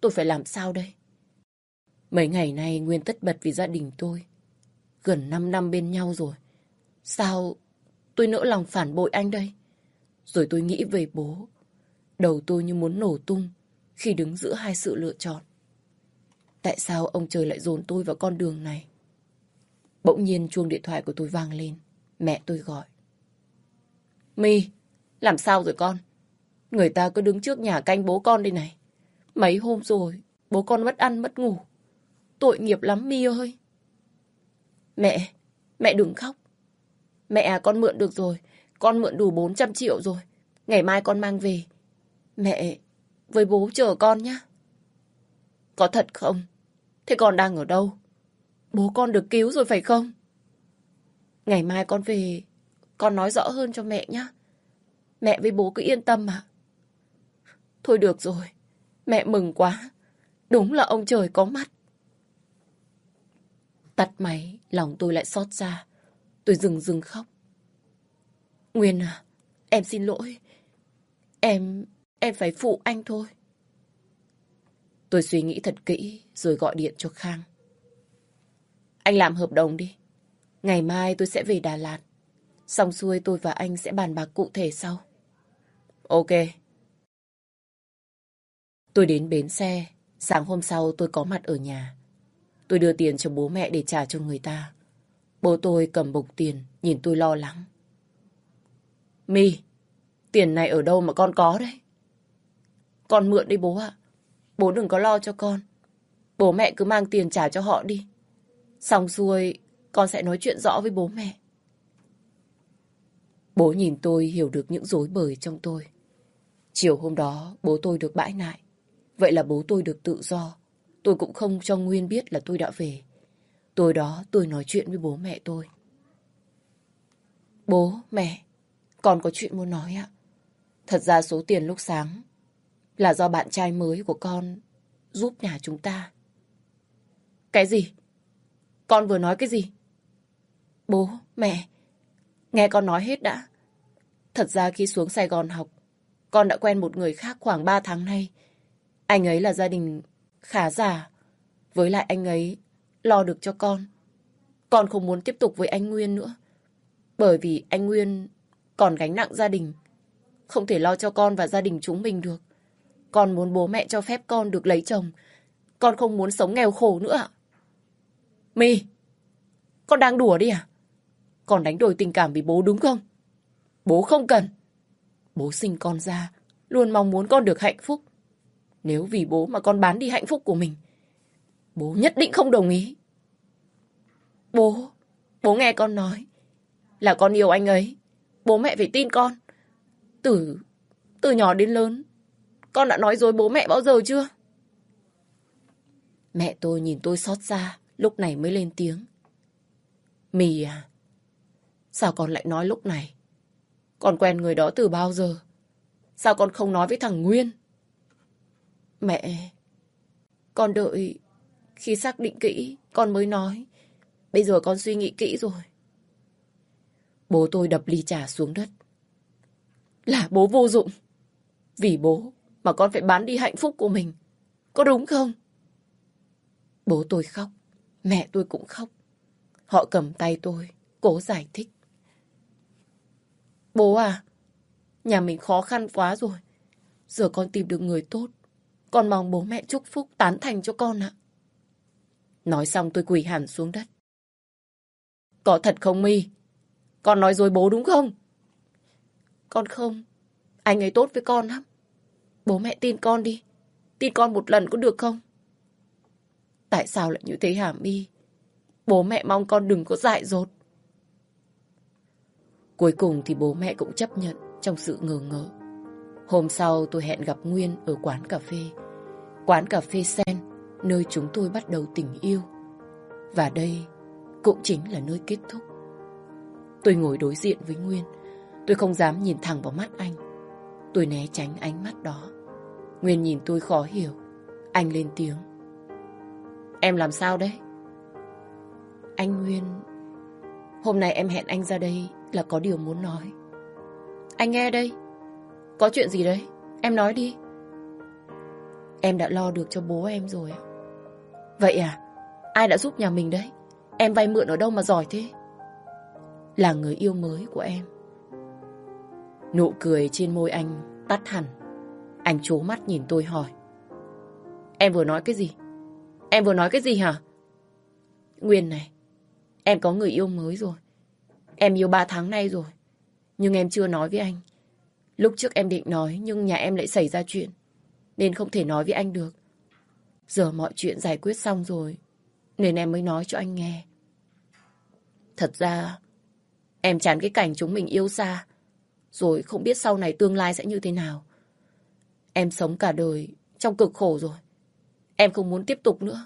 Tôi phải làm sao đây? Mấy ngày nay Nguyên tất bật vì gia đình tôi. Gần 5 năm bên nhau rồi. Sao tôi nỡ lòng phản bội anh đây? Rồi tôi nghĩ về bố. Đầu tôi như muốn nổ tung khi đứng giữa hai sự lựa chọn. Tại sao ông trời lại dồn tôi vào con đường này? Bỗng nhiên chuông điện thoại của tôi vang lên. Mẹ tôi gọi. My, làm sao rồi con? Người ta cứ đứng trước nhà canh bố con đây này. Mấy hôm rồi, bố con mất ăn mất ngủ. Tội nghiệp lắm mi ơi. Mẹ, mẹ đừng khóc. Mẹ à, con mượn được rồi. Con mượn đủ 400 triệu rồi. Ngày mai con mang về. Mẹ, với bố chờ con nhé. Có thật không? Thế con đang ở đâu? Bố con được cứu rồi phải không? Ngày mai con về, con nói rõ hơn cho mẹ nhé. Mẹ với bố cứ yên tâm mà. Thôi được rồi, mẹ mừng quá. Đúng là ông trời có mắt. Tắt máy, lòng tôi lại xót ra. Tôi dừng dừng khóc. Nguyên à, em xin lỗi. Em, em phải phụ anh thôi. Tôi suy nghĩ thật kỹ rồi gọi điện cho Khang. Anh làm hợp đồng đi. Ngày mai tôi sẽ về Đà Lạt. Xong xuôi tôi và anh sẽ bàn bạc cụ thể sau. Ok. Tôi đến bến xe. Sáng hôm sau tôi có mặt ở nhà. Tôi đưa tiền cho bố mẹ để trả cho người ta. Bố tôi cầm bục tiền, nhìn tôi lo lắng. My, tiền này ở đâu mà con có đấy? Con mượn đi bố ạ. Bố đừng có lo cho con. Bố mẹ cứ mang tiền trả cho họ đi. Xong xuôi, con sẽ nói chuyện rõ với bố mẹ. Bố nhìn tôi hiểu được những dối bời trong tôi. Chiều hôm đó, bố tôi được bãi nại. Vậy là bố tôi được tự do. Tôi cũng không cho Nguyên biết là tôi đã về. Tối đó tôi nói chuyện với bố mẹ tôi. Bố, mẹ, con có chuyện muốn nói ạ. Thật ra số tiền lúc sáng là do bạn trai mới của con giúp nhà chúng ta. Cái gì? Con vừa nói cái gì? Bố, mẹ, nghe con nói hết đã. Thật ra khi xuống Sài Gòn học, con đã quen một người khác khoảng 3 tháng nay. Anh ấy là gia đình khá giả. Với lại anh ấy lo được cho con. Con không muốn tiếp tục với anh Nguyên nữa. Bởi vì anh Nguyên còn gánh nặng gia đình. Không thể lo cho con và gia đình chúng mình được. Con muốn bố mẹ cho phép con được lấy chồng Con không muốn sống nghèo khổ nữa ạ. My, con đang đùa đi à? Con đánh đổi tình cảm vì bố đúng không? Bố không cần. Bố sinh con ra, luôn mong muốn con được hạnh phúc. Nếu vì bố mà con bán đi hạnh phúc của mình, bố nhất định không đồng ý. Bố, bố nghe con nói, là con yêu anh ấy. Bố mẹ phải tin con. Từ, từ nhỏ đến lớn, con đã nói dối bố mẹ bao giờ chưa? Mẹ tôi nhìn tôi xót xa, lúc này mới lên tiếng. Mì à, sao con lại nói lúc này? Con quen người đó từ bao giờ? Sao con không nói với thằng Nguyên? Mẹ, con đợi khi xác định kỹ, con mới nói. Bây giờ con suy nghĩ kỹ rồi. Bố tôi đập ly trà xuống đất. Là bố vô dụng. Vì bố mà con phải bán đi hạnh phúc của mình. Có đúng không? Bố tôi khóc. Mẹ tôi cũng khóc. Họ cầm tay tôi, cố giải thích. Bố à, nhà mình khó khăn quá rồi. Giờ con tìm được người tốt. Con mong bố mẹ chúc phúc tán thành cho con ạ. Nói xong tôi quỳ hẳn xuống đất. Có thật không mi? Con nói dối bố đúng không? Con không. Anh ấy tốt với con lắm. Bố mẹ tin con đi. Tin con một lần có được không? Tại sao lại như thế hả mi? Bố mẹ mong con đừng có dại dột. Cuối cùng thì bố mẹ cũng chấp nhận trong sự ngờ ngỡ. Hôm sau tôi hẹn gặp Nguyên ở quán cà phê. Quán cà phê Sen, nơi chúng tôi bắt đầu tình yêu. Và đây cũng chính là nơi kết thúc. Tôi ngồi đối diện với Nguyên. Tôi không dám nhìn thẳng vào mắt anh. Tôi né tránh ánh mắt đó. Nguyên nhìn tôi khó hiểu. Anh lên tiếng. Em làm sao đấy? Anh Nguyên... Hôm nay em hẹn anh ra đây là có điều muốn nói. Anh nghe đây. Có chuyện gì đấy? Em nói đi. Em đã lo được cho bố em rồi. Vậy à? Ai đã giúp nhà mình đấy? Em vay mượn ở đâu mà giỏi thế? Là người yêu mới của em. Nụ cười trên môi anh tắt hẳn. Anh chố mắt nhìn tôi hỏi. Em vừa nói cái gì? Em vừa nói cái gì hả? Nguyên này, em có người yêu mới rồi. Em yêu ba tháng nay rồi. Nhưng em chưa nói với anh. Lúc trước em định nói nhưng nhà em lại xảy ra chuyện. Nên không thể nói với anh được. Giờ mọi chuyện giải quyết xong rồi. Nên em mới nói cho anh nghe. Thật ra, em chán cái cảnh chúng mình yêu xa. Rồi không biết sau này tương lai sẽ như thế nào. Em sống cả đời trong cực khổ rồi. Em không muốn tiếp tục nữa.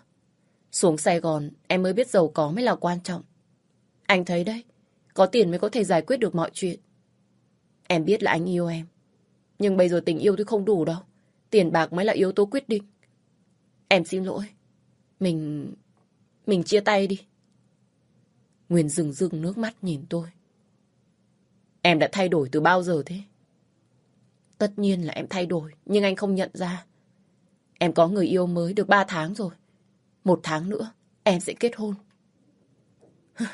Xuống Sài Gòn, em mới biết giàu có mới là quan trọng. Anh thấy đấy, có tiền mới có thể giải quyết được mọi chuyện. Em biết là anh yêu em. Nhưng bây giờ tình yêu tôi không đủ đâu. Tiền bạc mới là yếu tố quyết định. Em xin lỗi. Mình... Mình chia tay đi. Nguyên rừng rừng nước mắt nhìn tôi. Em đã thay đổi từ bao giờ thế? Tất nhiên là em thay đổi, nhưng anh không nhận ra. Em có người yêu mới được ba tháng rồi. Một tháng nữa, em sẽ kết hôn.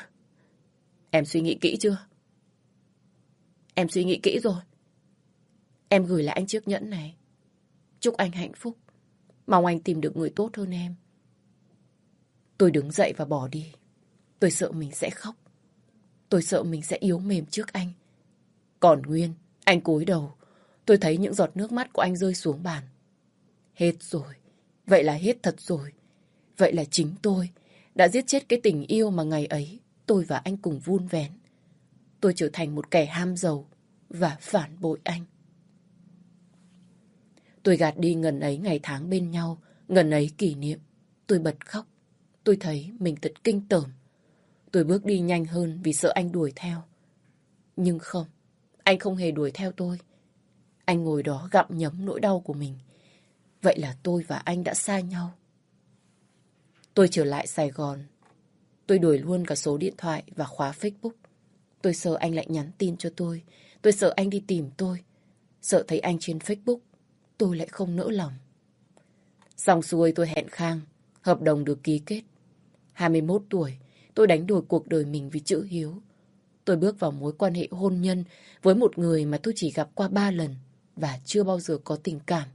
em suy nghĩ kỹ chưa? Em suy nghĩ kỹ rồi. Em gửi lại anh chiếc nhẫn này. Chúc anh hạnh phúc. Mong anh tìm được người tốt hơn em. Tôi đứng dậy và bỏ đi. Tôi sợ mình sẽ khóc. Tôi sợ mình sẽ yếu mềm trước anh. Còn Nguyên, anh cúi đầu. Tôi thấy những giọt nước mắt của anh rơi xuống bàn. Hết rồi. Vậy là hết thật rồi. Vậy là chính tôi đã giết chết cái tình yêu mà ngày ấy tôi và anh cùng vun vén. Tôi trở thành một kẻ ham giàu và phản bội anh. Tôi gạt đi ngần ấy ngày tháng bên nhau, ngần ấy kỷ niệm. Tôi bật khóc. Tôi thấy mình thật kinh tởm. Tôi bước đi nhanh hơn vì sợ anh đuổi theo. Nhưng không, anh không hề đuổi theo tôi. Anh ngồi đó gặm nhấm nỗi đau của mình. Vậy là tôi và anh đã xa nhau. Tôi trở lại Sài Gòn. Tôi đuổi luôn cả số điện thoại và khóa Facebook. Tôi sợ anh lại nhắn tin cho tôi. Tôi sợ anh đi tìm tôi. Sợ thấy anh trên Facebook. Tôi lại không nỡ lòng. Xong xuôi tôi hẹn Khang. Hợp đồng được ký kết. 21 tuổi, tôi đánh đổi cuộc đời mình vì chữ hiếu. Tôi bước vào mối quan hệ hôn nhân với một người mà tôi chỉ gặp qua ba lần và chưa bao giờ có tình cảm.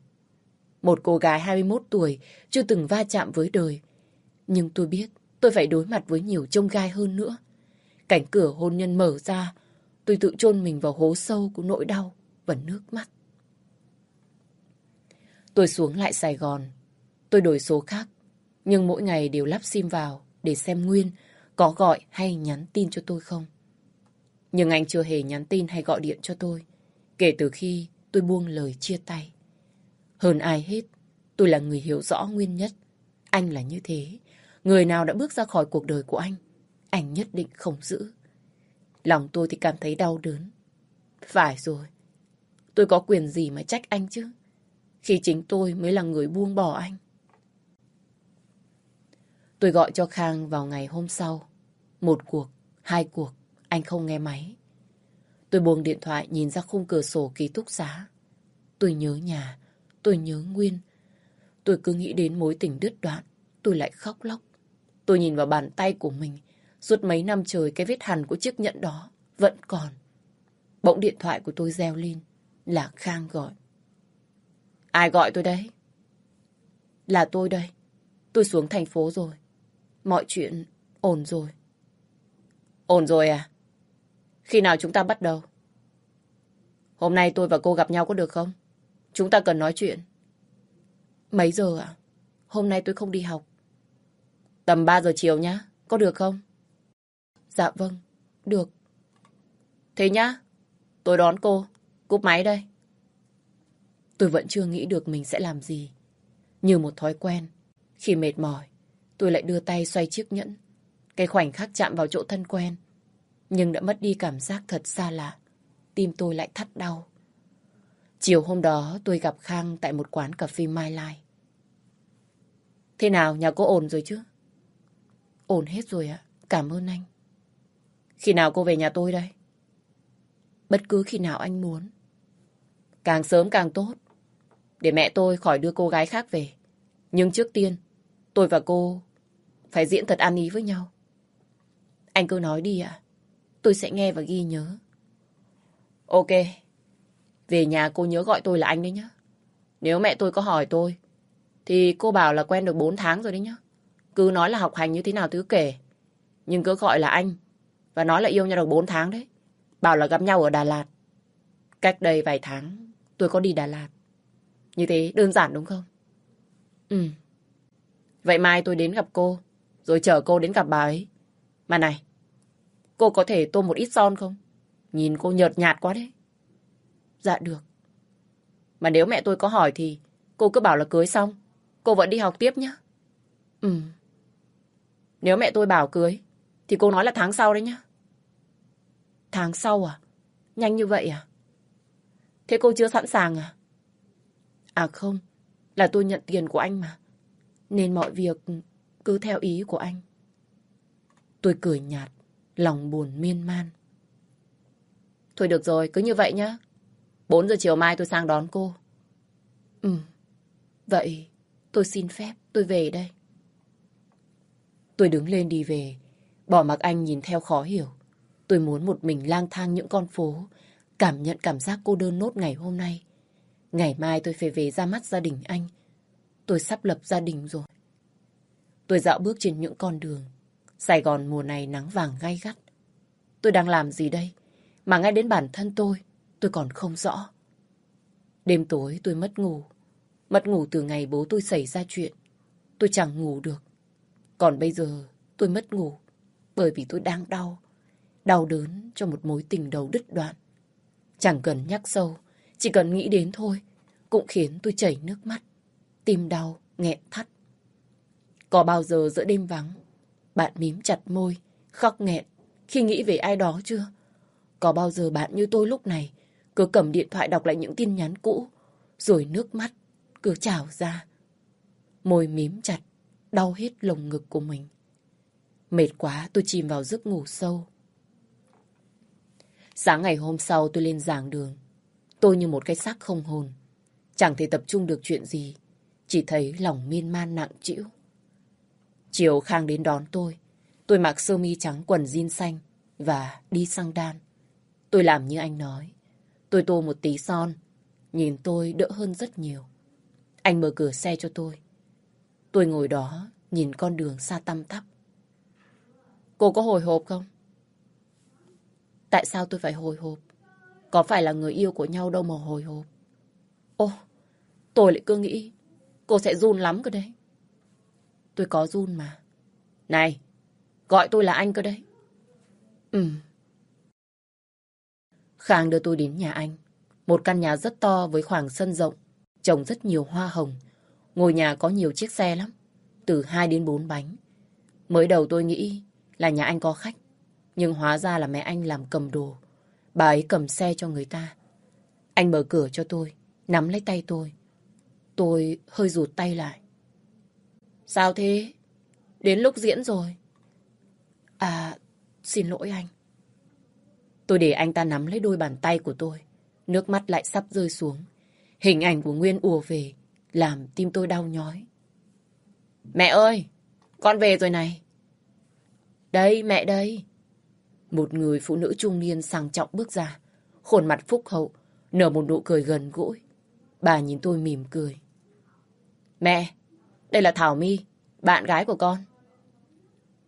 Một cô gái 21 tuổi, chưa từng va chạm với đời. Nhưng tôi biết, tôi phải đối mặt với nhiều trông gai hơn nữa. Cảnh cửa hôn nhân mở ra, tôi tự chôn mình vào hố sâu của nỗi đau và nước mắt. Tôi xuống lại Sài Gòn. Tôi đổi số khác, nhưng mỗi ngày đều lắp sim vào để xem Nguyên có gọi hay nhắn tin cho tôi không. Nhưng anh chưa hề nhắn tin hay gọi điện cho tôi, kể từ khi tôi buông lời chia tay. Hơn ai hết, tôi là người hiểu rõ Nguyên nhất. Anh là như thế. Người nào đã bước ra khỏi cuộc đời của anh, anh nhất định không giữ. Lòng tôi thì cảm thấy đau đớn. Phải rồi, tôi có quyền gì mà trách anh chứ? Khi chính tôi mới là người buông bỏ anh. Tôi gọi cho Khang vào ngày hôm sau. Một cuộc, hai cuộc, anh không nghe máy. Tôi buông điện thoại nhìn ra khung cửa sổ ký túc xá. Tôi nhớ nhà, tôi nhớ Nguyên. Tôi cứ nghĩ đến mối tình đứt đoạn, tôi lại khóc lóc. Tôi nhìn vào bàn tay của mình, suốt mấy năm trời cái vết hằn của chiếc nhẫn đó vẫn còn. Bỗng điện thoại của tôi reo lên, là Khang gọi. Ai gọi tôi đấy? Là tôi đây. Tôi xuống thành phố rồi. Mọi chuyện ổn rồi. Ổn rồi à? Khi nào chúng ta bắt đầu? Hôm nay tôi và cô gặp nhau có được không? Chúng ta cần nói chuyện. Mấy giờ ạ? Hôm nay tôi không đi học. Tầm 3 giờ chiều nhá. Có được không? Dạ vâng. Được. Thế nhá. Tôi đón cô. Cúp máy đây. Tôi vẫn chưa nghĩ được mình sẽ làm gì. Như một thói quen. Khi mệt mỏi, tôi lại đưa tay xoay chiếc nhẫn. Cái khoảnh khắc chạm vào chỗ thân quen. Nhưng đã mất đi cảm giác thật xa lạ. Tim tôi lại thắt đau. Chiều hôm đó tôi gặp Khang tại một quán cà phê Mai Lai. Thế nào, nhà cô ổn rồi chứ? Ổn hết rồi ạ, cảm ơn anh. Khi nào cô về nhà tôi đây? Bất cứ khi nào anh muốn. Càng sớm càng tốt. Để mẹ tôi khỏi đưa cô gái khác về. Nhưng trước tiên, tôi và cô phải diễn thật ăn ý với nhau. Anh cứ nói đi ạ. Tôi sẽ nghe và ghi nhớ. Ok. Về nhà cô nhớ gọi tôi là anh đấy nhá. Nếu mẹ tôi có hỏi tôi, thì cô bảo là quen được 4 tháng rồi đấy nhá. Cứ nói là học hành như thế nào cứ kể. Nhưng cứ gọi là anh. Và nói là yêu nhau được 4 tháng đấy. Bảo là gặp nhau ở Đà Lạt. Cách đây vài tháng, tôi có đi Đà Lạt. Như thế đơn giản đúng không? Ừ. Vậy mai tôi đến gặp cô, rồi chở cô đến gặp bà ấy. Mà này, cô có thể tô một ít son không? Nhìn cô nhợt nhạt quá đấy. Dạ được. Mà nếu mẹ tôi có hỏi thì cô cứ bảo là cưới xong. Cô vẫn đi học tiếp nhé. Ừ. Nếu mẹ tôi bảo cưới thì cô nói là tháng sau đấy nhá. Tháng sau à? Nhanh như vậy à? Thế cô chưa sẵn sàng à? À không, là tôi nhận tiền của anh mà. Nên mọi việc cứ theo ý của anh. Tôi cười nhạt, lòng buồn miên man. Thôi được rồi, cứ như vậy nhá. 4 giờ chiều mai tôi sang đón cô. Ừ, vậy tôi xin phép, tôi về đây. Tôi đứng lên đi về, bỏ mặc anh nhìn theo khó hiểu. Tôi muốn một mình lang thang những con phố, cảm nhận cảm giác cô đơn nốt ngày hôm nay. Ngày mai tôi phải về ra mắt gia đình anh. Tôi sắp lập gia đình rồi. Tôi dạo bước trên những con đường. Sài Gòn mùa này nắng vàng gay gắt. Tôi đang làm gì đây? Mà ngay đến bản thân tôi, tôi còn không rõ. Đêm tối tôi mất ngủ. Mất ngủ từ ngày bố tôi xảy ra chuyện. Tôi chẳng ngủ được. Còn bây giờ tôi mất ngủ bởi vì tôi đang đau. Đau đớn cho một mối tình đầu đứt đoạn. Chẳng cần nhắc sâu, chỉ cần nghĩ đến thôi, cũng khiến tôi chảy nước mắt. Tim đau, nghẹn thắt. Có bao giờ giữa đêm vắng, bạn mím chặt môi, khóc nghẹn khi nghĩ về ai đó chưa? Có bao giờ bạn như tôi lúc này cứ cầm điện thoại đọc lại những tin nhắn cũ, rồi nước mắt cứ trào ra. Môi mím chặt, đau hết lồng ngực của mình. Mệt quá tôi chìm vào giấc ngủ sâu. Sáng ngày hôm sau tôi lên giảng đường. Tôi như một cái xác không hồn. Chẳng thể tập trung được chuyện gì. Chỉ thấy lòng miên man nặng trĩu. Chiều Khang đến đón tôi. Tôi mặc sơ mi trắng quần jean xanh và đi sang đan. Tôi làm như anh nói. Tôi tô một tí son. Nhìn tôi đỡ hơn rất nhiều. Anh mở cửa xe cho tôi. Tôi ngồi đó, nhìn con đường xa tăm tắp. Cô có hồi hộp không? Tại sao tôi phải hồi hộp? Có phải là người yêu của nhau đâu mà hồi hộp? Ô, tôi lại cứ nghĩ cô sẽ run lắm cơ đấy. Tôi có run mà. Này, gọi tôi là anh cơ đấy. Ừ. Khang đưa tôi đến nhà anh. Một căn nhà rất to với khoảng sân rộng, trồng rất nhiều hoa hồng. Ngôi nhà có nhiều chiếc xe lắm, từ 2 đến 4 bánh. Mới đầu tôi nghĩ là nhà anh có khách, nhưng hóa ra là mẹ anh làm cầm đồ. Bà ấy cầm xe cho người ta. Anh mở cửa cho tôi, nắm lấy tay tôi. Tôi hơi rụt tay lại. Sao thế? Đến lúc diễn rồi. À, xin lỗi anh. Tôi để anh ta nắm lấy đôi bàn tay của tôi. Nước mắt lại sắp rơi xuống. Hình ảnh của Nguyên ùa về, làm tim tôi đau nhói. Mẹ ơi, con về rồi này. Đây, mẹ đây. Một người phụ nữ trung niên sang trọng bước ra, khuôn mặt phúc hậu, nở một nụ cười gần gũi. Bà nhìn tôi mỉm cười. Mẹ, đây là Thảo My, bạn gái của con.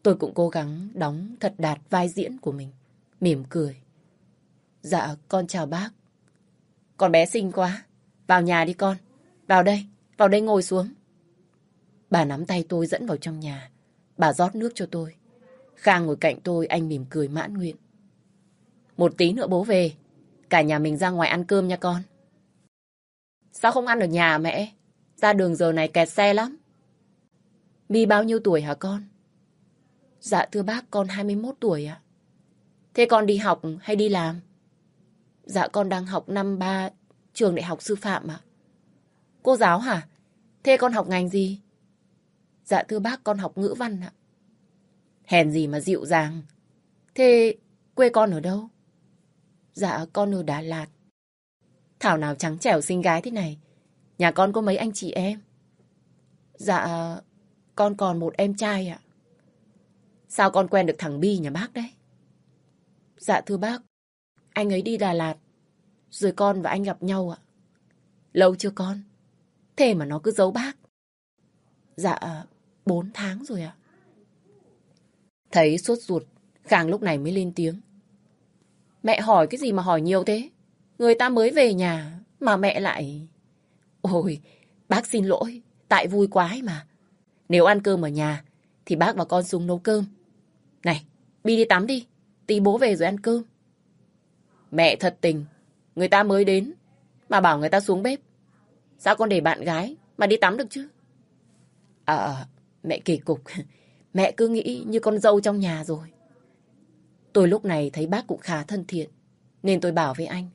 Tôi cũng cố gắng đóng thật đạt vai diễn của mình, mỉm cười. Dạ, con chào bác. Con bé xinh quá. Vào nhà đi con. Vào đây, vào đây ngồi xuống. Bà nắm tay tôi dẫn vào trong nhà. Bà rót nước cho tôi. Khang ngồi cạnh tôi, anh mỉm cười mãn nguyện. Một tí nữa bố về. Cả nhà mình ra ngoài ăn cơm nha con. Sao không ăn ở nhà mẹ? Ra đường giờ này kẹt xe lắm. Mi bao nhiêu tuổi hả con? Dạ thưa bác, con 21 tuổi ạ. Thế con đi học hay đi làm? Dạ con đang học năm ba trường đại học sư phạm ạ. Cô giáo hả? Thế con học ngành gì? Dạ thưa bác con học ngữ văn ạ. Hèn gì mà dịu dàng. Thế quê con ở đâu? Dạ con ở Đà Lạt. Thảo nào trắng trẻo xinh gái thế này. Nhà con có mấy anh chị em? Dạ con còn một em trai ạ. Sao con quen được thằng Bi nhà bác đấy? Dạ thưa bác, anh ấy đi Đà Lạt, rồi con và anh gặp nhau ạ. Lâu chưa con? Thế mà nó cứ giấu bác. Dạ, bốn tháng rồi ạ. Thấy sốt ruột, Khang lúc này mới lên tiếng. Mẹ hỏi cái gì mà hỏi nhiều thế? Người ta mới về nhà, mà mẹ lại... Ôi, bác xin lỗi, tại vui quá ấy mà. Nếu ăn cơm ở nhà, thì bác và con xuống nấu cơm. Này, Bi đi tắm đi, tí bố về rồi ăn cơm. Mẹ thật tình, người ta mới đến, mà bảo người ta xuống bếp. Sao con để bạn gái mà đi tắm được chứ? À, mẹ kỳ cục. Mẹ cứ nghĩ như con dâu trong nhà rồi. Tôi lúc này thấy bác cũng khá thân thiện, nên tôi bảo với anh.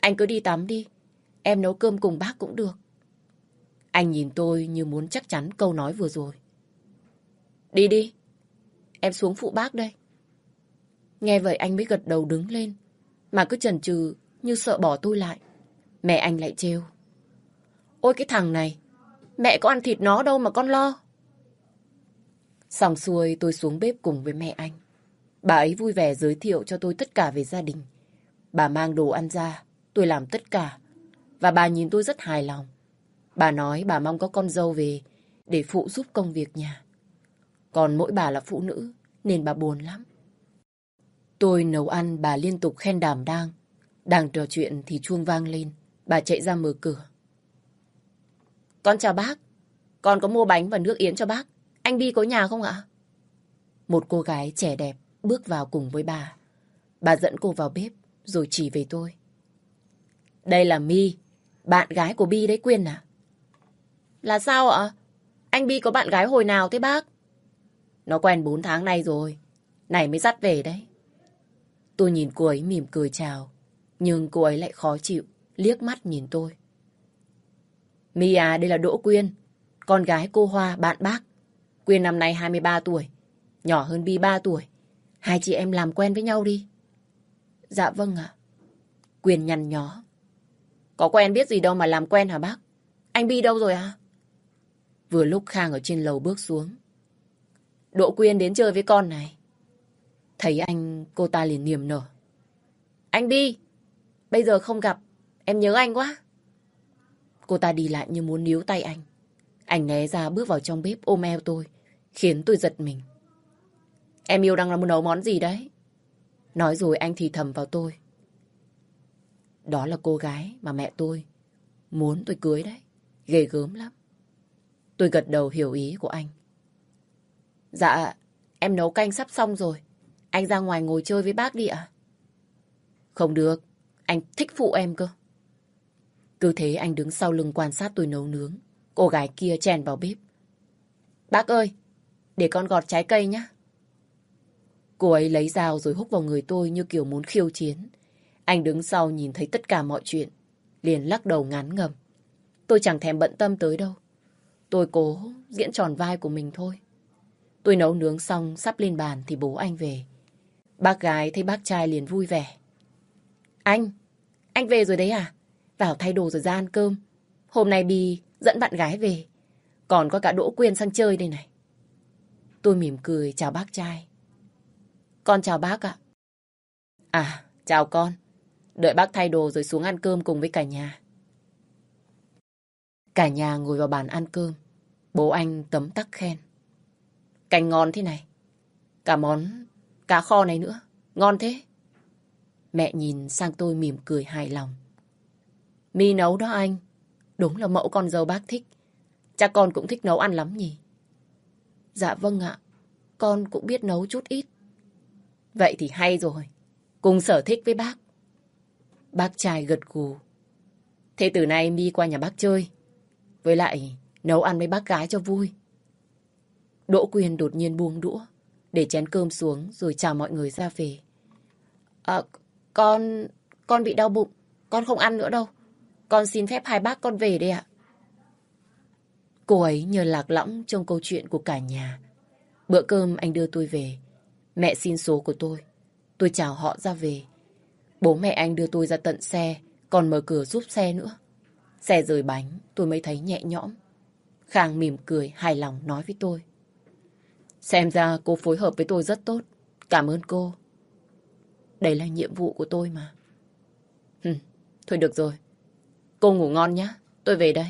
Anh cứ đi tắm đi, em nấu cơm cùng bác cũng được. Anh nhìn tôi như muốn chắc chắn câu nói vừa rồi. Đi đi, em xuống phụ bác đây. Nghe vậy anh mới gật đầu đứng lên, mà cứ chần chừ như sợ bỏ tôi lại. Mẹ anh lại trêu. Ôi cái thằng này, mẹ có ăn thịt nó đâu mà con lo. Xong xuôi tôi xuống bếp cùng với mẹ anh. Bà ấy vui vẻ giới thiệu cho tôi tất cả về gia đình. Bà mang đồ ăn ra, tôi làm tất cả. Và bà nhìn tôi rất hài lòng. Bà nói bà mong có con dâu về để phụ giúp công việc nhà. Còn mỗi bà là phụ nữ nên bà buồn lắm. Tôi nấu ăn bà liên tục khen đảm đang. Đang trò chuyện thì chuông vang lên. Bà chạy ra mở cửa. Con chào bác. Con có mua bánh và nước yến cho bác. Anh Bi có nhà không ạ? Một cô gái trẻ đẹp bước vào cùng với bà. Bà dẫn cô vào bếp rồi chỉ về tôi. Đây là My, bạn gái của Bi đấy Quyên à? Là sao ạ? Anh Bi có bạn gái hồi nào thế bác? Nó quen 4 tháng nay rồi. Này mới dắt về đấy. Tôi nhìn cô ấy mỉm cười chào. Nhưng cô ấy lại khó chịu, liếc mắt nhìn tôi. My à, đây là Đỗ Quyên, con gái cô Hoa, bạn bác. Quyên năm nay 23 tuổi, nhỏ hơn Bi 3 tuổi. Hai chị em làm quen với nhau đi. Dạ vâng ạ. Quyên nhăn nhó. Có quen biết gì đâu mà làm quen hả bác? Anh Bi đâu rồi à? Vừa lúc Khang ở trên lầu bước xuống. Đỗ Quyên đến chơi với con này. Thấy anh, cô ta liền niềm nở. Anh Bi, bây giờ không gặp, em nhớ anh quá. Cô ta đi lại như muốn níu tay anh. Anh né ra bước vào trong bếp ôm eo tôi, khiến tôi giật mình. Em yêu đang muốn nấu món gì đấy? Nói rồi anh thì thầm vào tôi. Đó là cô gái mà mẹ tôi muốn tôi cưới đấy. Ghê gớm lắm. Tôi gật đầu hiểu ý của anh. Dạ, em nấu canh sắp xong rồi. Anh ra ngoài ngồi chơi với bác đi ạ. Không được, anh thích phụ em cơ. Cứ thế anh đứng sau lưng quan sát tôi nấu nướng. Cô gái kia chèn vào bếp. Bác ơi, để con gọt trái cây nhé. Cô ấy lấy dao rồi húc vào người tôi như kiểu muốn khiêu chiến. Anh đứng sau nhìn thấy tất cả mọi chuyện. Liền lắc đầu ngán ngầm. Tôi chẳng thèm bận tâm tới đâu. Tôi cố diễn tròn vai của mình thôi. Tôi nấu nướng xong sắp lên bàn thì bố anh về. Bác gái thấy bác trai liền vui vẻ. Anh, anh về rồi đấy à? Vào thay đồ rồi ra ăn cơm. Hôm nay bì dẫn bạn gái về. Còn có cả Đỗ Quyên sang chơi đây này. Tôi mỉm cười chào bác trai. Con chào bác ạ. À, chào con. Đợi bác thay đồ rồi xuống ăn cơm cùng với cả nhà. Cả nhà ngồi vào bàn ăn cơm. Bố anh tấm tắc khen. Canh ngon thế này. Cả món cá kho này nữa. Ngon thế. Mẹ nhìn sang tôi mỉm cười hài lòng. Mi nấu đó anh. Đúng là mẫu con dâu bác thích. Chắc con cũng thích nấu ăn lắm nhỉ? Dạ vâng ạ. Con cũng biết nấu chút ít. Vậy thì hay rồi. Cùng sở thích với bác. Bác trai gật gù. Thế từ nay Mi qua nhà bác chơi. Với lại nấu ăn với bác gái cho vui. Đỗ Quyên đột nhiên buông đũa. Để chén cơm xuống rồi chào mọi người ra về. À, con... con bị đau bụng. Con không ăn nữa đâu. Con xin phép hai bác con về đây ạ. Cô ấy nhờ lạc lõng trong câu chuyện của cả nhà. Bữa cơm anh đưa tôi về. Mẹ xin số của tôi. Tôi chào họ ra về. Bố mẹ anh đưa tôi ra tận xe, còn mở cửa giúp xe nữa. Xe rời bánh, tôi mới thấy nhẹ nhõm. Khang mỉm cười, hài lòng nói với tôi. Xem ra cô phối hợp với tôi rất tốt. Cảm ơn cô. Đây là nhiệm vụ của tôi mà. Hừm, thôi được rồi. Cô ngủ ngon nhé. Tôi về đây.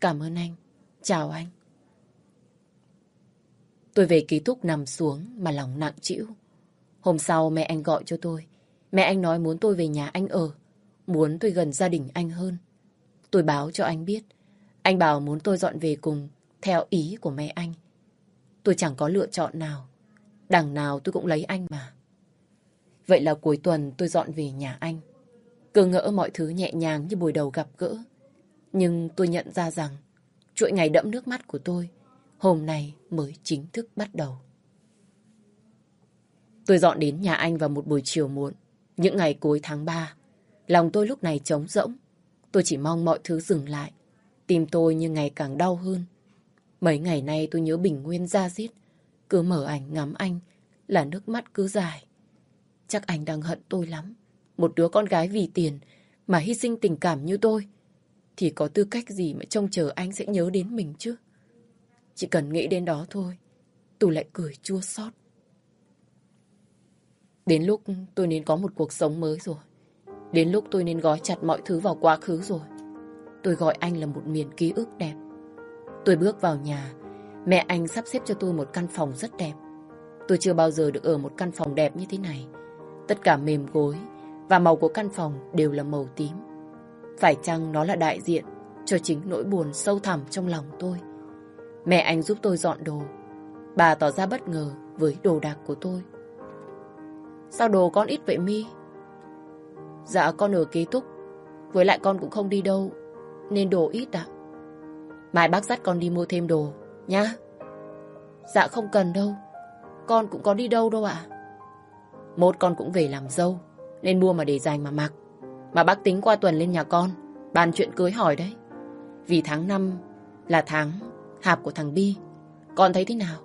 Cảm ơn anh. Chào anh. Tôi về ký túc nằm xuống mà lòng nặng chịu. Hôm sau mẹ anh gọi cho tôi. Mẹ anh nói muốn tôi về nhà anh ở. Muốn tôi gần gia đình anh hơn. Tôi báo cho anh biết. Anh bảo muốn tôi dọn về cùng, theo ý của mẹ anh. Tôi chẳng có lựa chọn nào. Đằng nào tôi cũng lấy anh mà. Vậy là cuối tuần tôi dọn về nhà anh. Cứ ngỡ mọi thứ nhẹ nhàng như buổi đầu gặp gỡ. Nhưng tôi nhận ra rằng chuỗi ngày đẫm nước mắt của tôi hôm nay mới chính thức bắt đầu. Tôi dọn đến nhà anh vào một buổi chiều muộn, những ngày cuối tháng 3. Lòng tôi lúc này trống rỗng. Tôi chỉ mong mọi thứ dừng lại. Tim tôi như ngày càng đau hơn. Mấy ngày nay tôi nhớ Bình Nguyên ra giết. Cứ mở ảnh ngắm anh là nước mắt cứ dài. Chắc anh đang hận tôi lắm. Một đứa con gái vì tiền mà hy sinh tình cảm như tôi thì có tư cách gì mà trông chờ anh sẽ nhớ đến mình chứ? Chỉ cần nghĩ đến đó thôi, tôi lại cười chua xót. Đến lúc tôi nên có một cuộc sống mới rồi. Đến lúc tôi nên gói chặt mọi thứ vào quá khứ rồi. Tôi gọi anh là một miền ký ức đẹp. Tôi bước vào nhà, mẹ anh sắp xếp cho tôi một căn phòng rất đẹp. Tôi chưa bao giờ được ở một căn phòng đẹp như thế này. Tất cả mềm gối và màu của căn phòng đều là màu tím. Phải chăng nó là đại diện cho chính nỗi buồn sâu thẳm trong lòng tôi? Mẹ anh giúp tôi dọn đồ. Bà tỏ ra bất ngờ với đồ đạc của tôi. Sao đồ con ít vậy mi? Dạ con ở ký túc. Với lại con cũng không đi đâu. Nên đồ ít ạ. Mai bác dắt con đi mua thêm đồ. Nhá. Dạ không cần đâu. Con cũng có đi đâu đâu ạ. Một con cũng về làm dâu. Nên mua mà để dành mà mặc. Mà bác tính qua tuần lên nhà con. Bàn chuyện cưới hỏi đấy. Vì tháng 5 là tháng hạp của thằng Bi. Con thấy thế nào?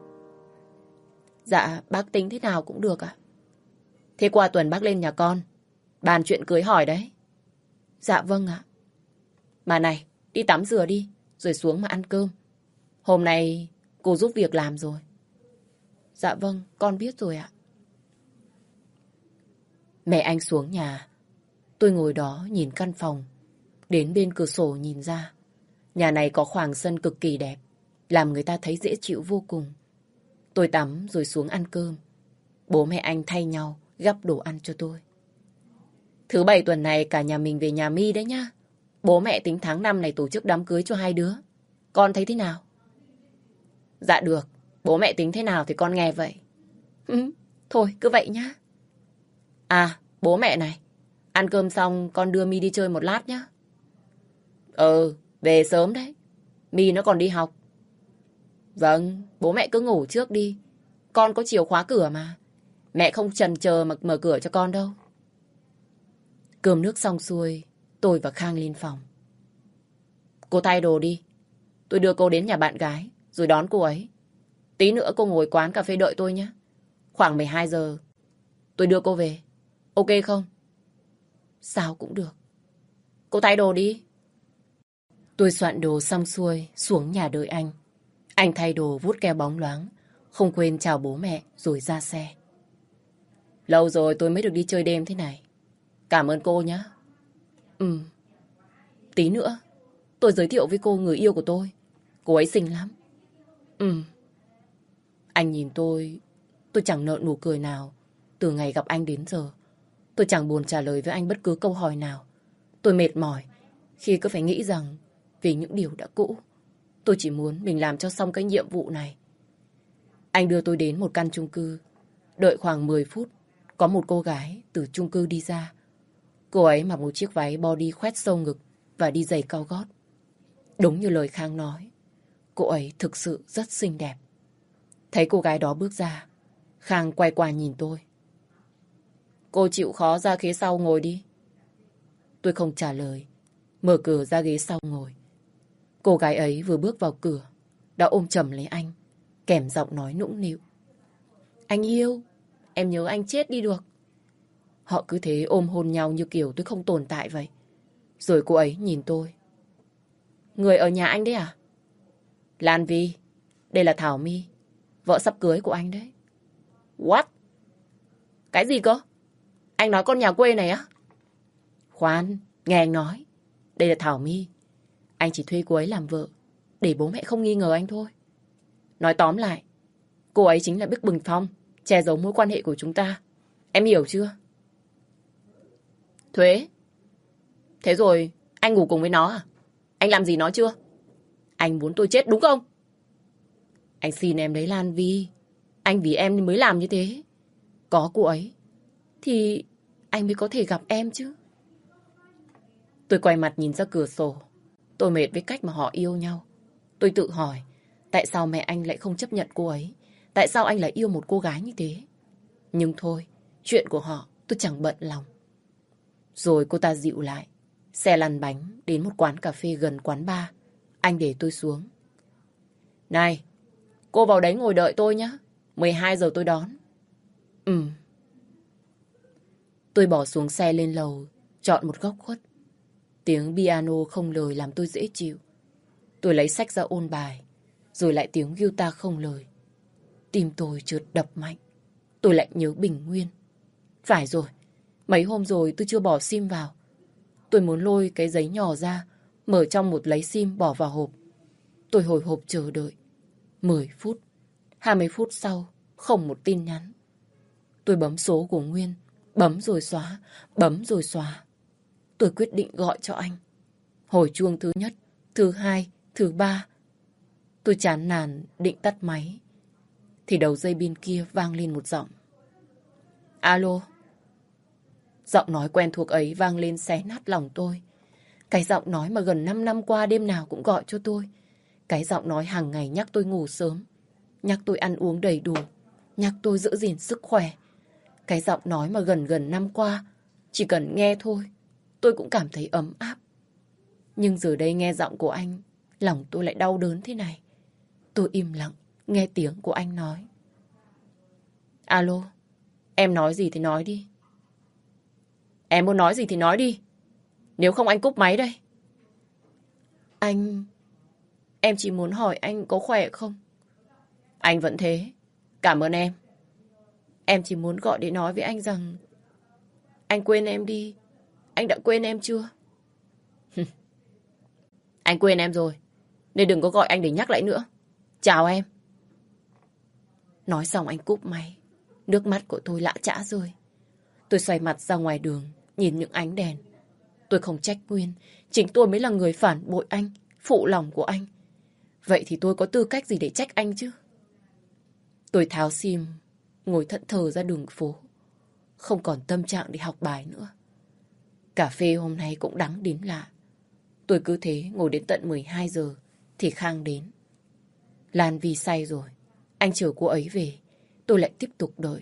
Dạ, bác tính thế nào cũng được ạ. Thế qua tuần bác lên nhà con. Bàn chuyện cưới hỏi đấy. Dạ vâng ạ. Mà này, đi tắm rửa đi, rồi xuống mà ăn cơm. Hôm nay cô giúp việc làm rồi. Dạ vâng, con biết rồi ạ. Mẹ anh xuống nhà. Tôi ngồi đó nhìn căn phòng. Đến bên cửa sổ nhìn ra. Nhà này có khoảng sân cực kỳ đẹp. Làm người ta thấy dễ chịu vô cùng. Tôi tắm rồi xuống ăn cơm. Bố mẹ anh thay nhau gắp đồ ăn cho tôi. Thứ bảy tuần này cả nhà mình về nhà mi đấy nhá. Bố mẹ tính tháng năm này tổ chức đám cưới cho hai đứa. Con thấy thế nào? Dạ được. Bố mẹ tính thế nào thì con nghe vậy. Ừ, thôi cứ vậy nhá. À, bố mẹ này. Ăn cơm xong con đưa mi đi chơi một lát nhé. Ừ, ờ, về sớm đấy. mi nó còn đi học. Vâng, bố mẹ cứ ngủ trước đi. Con có chìa khóa cửa mà. Mẹ không trần chờ mà mở cửa cho con đâu. Cơm nước xong xuôi, tôi và Khang lên phòng. Cô thay đồ đi. Tôi đưa cô đến nhà bạn gái, rồi đón cô ấy. Tí nữa cô ngồi quán cà phê đợi tôi nhé. Khoảng 12 giờ, tôi đưa cô về. Ok không? Sao cũng được. Cô thay đồ đi. Tôi soạn đồ xong xuôi, xuống nhà đợi anh. Anh thay đồ vút keo bóng loáng, không quên chào bố mẹ rồi ra xe. Lâu rồi tôi mới được đi chơi đêm thế này. Cảm ơn cô nhé. Ừ. Tí nữa, tôi giới thiệu với cô người yêu của tôi. Cô ấy xinh lắm. Ừ. Anh nhìn tôi, tôi chẳng nợ nụ cười nào. Từ ngày gặp anh đến giờ, tôi chẳng buồn trả lời với anh bất cứ câu hỏi nào. Tôi mệt mỏi khi cứ phải nghĩ rằng vì những điều đã cũ. Tôi chỉ muốn mình làm cho xong cái nhiệm vụ này. Anh đưa tôi đến một căn chung cư. Đợi khoảng 10 phút, có một cô gái từ chung cư đi ra. Cô ấy mặc một chiếc váy body khoét sâu ngực và đi giày cao gót. Đúng như lời Khang nói, cô ấy thực sự rất xinh đẹp. Thấy cô gái đó bước ra, Khang quay qua nhìn tôi. Cô chịu khó ra ghế sau ngồi đi. Tôi không trả lời, mở cửa ra ghế sau ngồi. Cô gái ấy vừa bước vào cửa, đã ôm chầm lấy anh, kèm giọng nói nũng nịu. Anh yêu, em nhớ anh chết đi được. Họ cứ thế ôm hôn nhau như kiểu tôi không tồn tại vậy. Rồi cô ấy nhìn tôi. Người ở nhà anh đấy à? Lan Vi, đây là Thảo My, vợ sắp cưới của anh đấy. What? Cái gì cơ? Anh nói con nhà quê này á? Khoan, nghe anh nói. Đây là Thảo My. Anh chỉ thuê cô ấy làm vợ, để bố mẹ không nghi ngờ anh thôi. Nói tóm lại, cô ấy chính là Bích Bừng Phong, che giấu mối quan hệ của chúng ta. Em hiểu chưa? Thuế. Thế rồi, anh ngủ cùng với nó à? Anh làm gì nó chưa? Anh muốn tôi chết đúng không? Anh xin em đấy Lan Vi. Anh vì em mới làm như thế. Có cô ấy, thì anh mới có thể gặp em chứ. Tôi quay mặt nhìn ra cửa sổ. Tôi mệt với cách mà họ yêu nhau. Tôi tự hỏi, tại sao mẹ anh lại không chấp nhận cô ấy? Tại sao anh lại yêu một cô gái như thế? Nhưng thôi, chuyện của họ tôi chẳng bận lòng. Rồi cô ta dịu lại. Xe lăn bánh đến một quán cà phê gần quán bar. Anh để tôi xuống. Này, cô vào đấy ngồi đợi tôi nhé. 12 giờ tôi đón. Ừm. Tôi bỏ xuống xe lên lầu, chọn một góc khuất. Tiếng piano không lời làm tôi dễ chịu. Tôi lấy sách ra ôn bài, rồi lại tiếng guitar không lời. Tim tôi trượt đập mạnh. Tôi lại nhớ Bình Nguyên. Phải rồi, mấy hôm rồi tôi chưa bỏ sim vào. Tôi muốn lôi cái giấy nhỏ ra, mở trong một lấy sim bỏ vào hộp. Tôi hồi hộp chờ đợi. 10 phút, 20 phút sau, không một tin nhắn. Tôi bấm số của Nguyên, bấm rồi xóa, bấm rồi xóa. Tôi quyết định gọi cho anh. Hồi chuông thứ nhất, thứ hai, thứ ba. Tôi chán nản định tắt máy. Thì đầu dây bên kia vang lên một giọng. Alo. Giọng nói quen thuộc ấy vang lên xé nát lòng tôi. Cái giọng nói mà gần 5 năm qua đêm nào cũng gọi cho tôi. Cái giọng nói hàng ngày nhắc tôi ngủ sớm. Nhắc tôi ăn uống đầy đủ. Nhắc tôi giữ gìn sức khỏe. Cái giọng nói mà gần gần năm qua. Chỉ cần nghe thôi tôi cũng cảm thấy ấm áp. Nhưng giờ đây nghe giọng của anh, lòng tôi lại đau đớn thế này. Tôi im lặng, nghe tiếng của anh nói. Alo, em nói gì thì nói đi. Em muốn nói gì thì nói đi. Nếu không anh cúp máy đây. Anh... Em chỉ muốn hỏi anh có khỏe không? Anh vẫn thế. Cảm ơn em. Em chỉ muốn gọi để nói với anh rằng anh quên em đi. Anh đã quên em chưa? Anh quên em rồi. Nên đừng có gọi anh để nhắc lại nữa. Chào em. Nói xong anh cúp máy. Nước mắt của tôi lạ chã rơi. Tôi xoay mặt ra ngoài đường, nhìn những ánh đèn. Tôi không trách Nguyên. Chính tôi mới là người phản bội anh, phụ lòng của anh. Vậy thì tôi có tư cách gì để trách anh chứ? Tôi tháo sim, ngồi thận thờ ra đường phố. Không còn tâm trạng để học bài nữa. Cà phê hôm nay cũng đắng đến lạ. Tôi cứ thế ngồi đến tận 12 giờ thì Khang đến. Lan Vi say rồi. Anh chờ cô ấy về. Tôi lại tiếp tục đợi.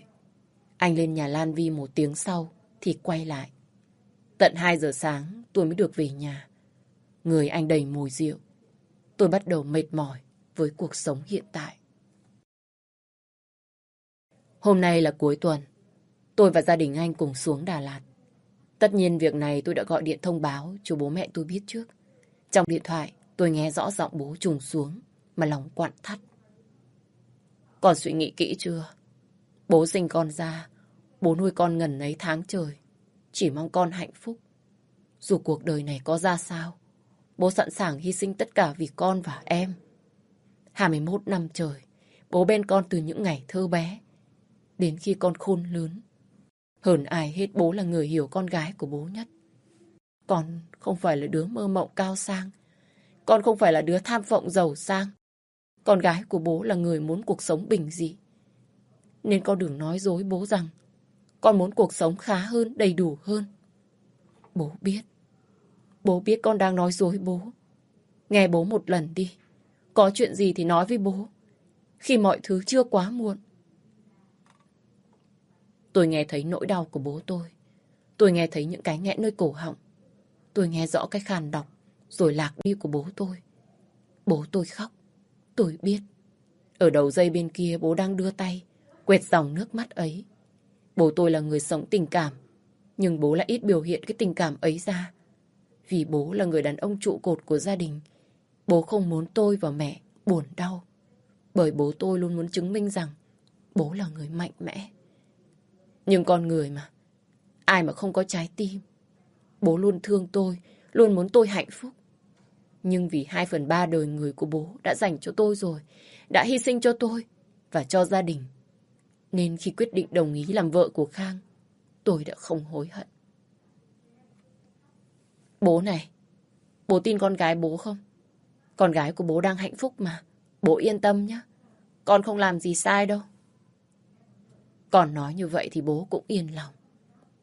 Anh lên nhà Lan Vi một tiếng sau thì quay lại. Tận 2 giờ sáng tôi mới được về nhà. Người anh đầy mùi rượu. Tôi bắt đầu mệt mỏi với cuộc sống hiện tại. Hôm nay là cuối tuần. Tôi và gia đình anh cùng xuống Đà Lạt. Tất nhiên việc này tôi đã gọi điện thông báo cho bố mẹ tôi biết trước. Trong điện thoại tôi nghe rõ giọng bố trùng xuống mà lòng quặn thắt. Còn suy nghĩ kỹ chưa? Bố sinh con ra, bố nuôi con ngần ấy tháng trời. Chỉ mong con hạnh phúc. Dù cuộc đời này có ra sao, bố sẵn sàng hy sinh tất cả vì con và em. 21 năm trời, bố bên con từ những ngày thơ bé, đến khi con khôn lớn. Hơn ai hết bố là người hiểu con gái của bố nhất. Con không phải là đứa mơ mộng cao sang. Con không phải là đứa tham vọng giàu sang. Con gái của bố là người muốn cuộc sống bình dị. Nên con đừng nói dối bố rằng con muốn cuộc sống khá hơn, đầy đủ hơn. Bố biết. Bố biết con đang nói dối bố. Nghe bố một lần đi. Có chuyện gì thì nói với bố. Khi mọi thứ chưa quá muộn. Tôi nghe thấy nỗi đau của bố tôi. Tôi nghe thấy những cái nghẹn nơi cổ họng. Tôi nghe rõ cái khàn đọc, rồi lạc đi của bố tôi. Bố tôi khóc. Tôi biết. Ở đầu dây bên kia bố đang đưa tay, quẹt dòng nước mắt ấy. Bố tôi là người sống tình cảm, nhưng bố lại ít biểu hiện cái tình cảm ấy ra. Vì bố là người đàn ông trụ cột của gia đình. Bố không muốn tôi và mẹ buồn đau. Bởi bố tôi luôn muốn chứng minh rằng bố là người mạnh mẽ. Nhưng con người mà, ai mà không có trái tim. Bố luôn thương tôi, luôn muốn tôi hạnh phúc. Nhưng vì hai phần ba đời người của bố đã dành cho tôi rồi, đã hy sinh cho tôi và cho gia đình. Nên khi quyết định đồng ý làm vợ của Khang, tôi đã không hối hận. Bố này, bố tin con gái bố không? Con gái của bố đang hạnh phúc mà. Bố yên tâm nhé. Con không làm gì sai đâu. Con nói như vậy thì bố cũng yên lòng.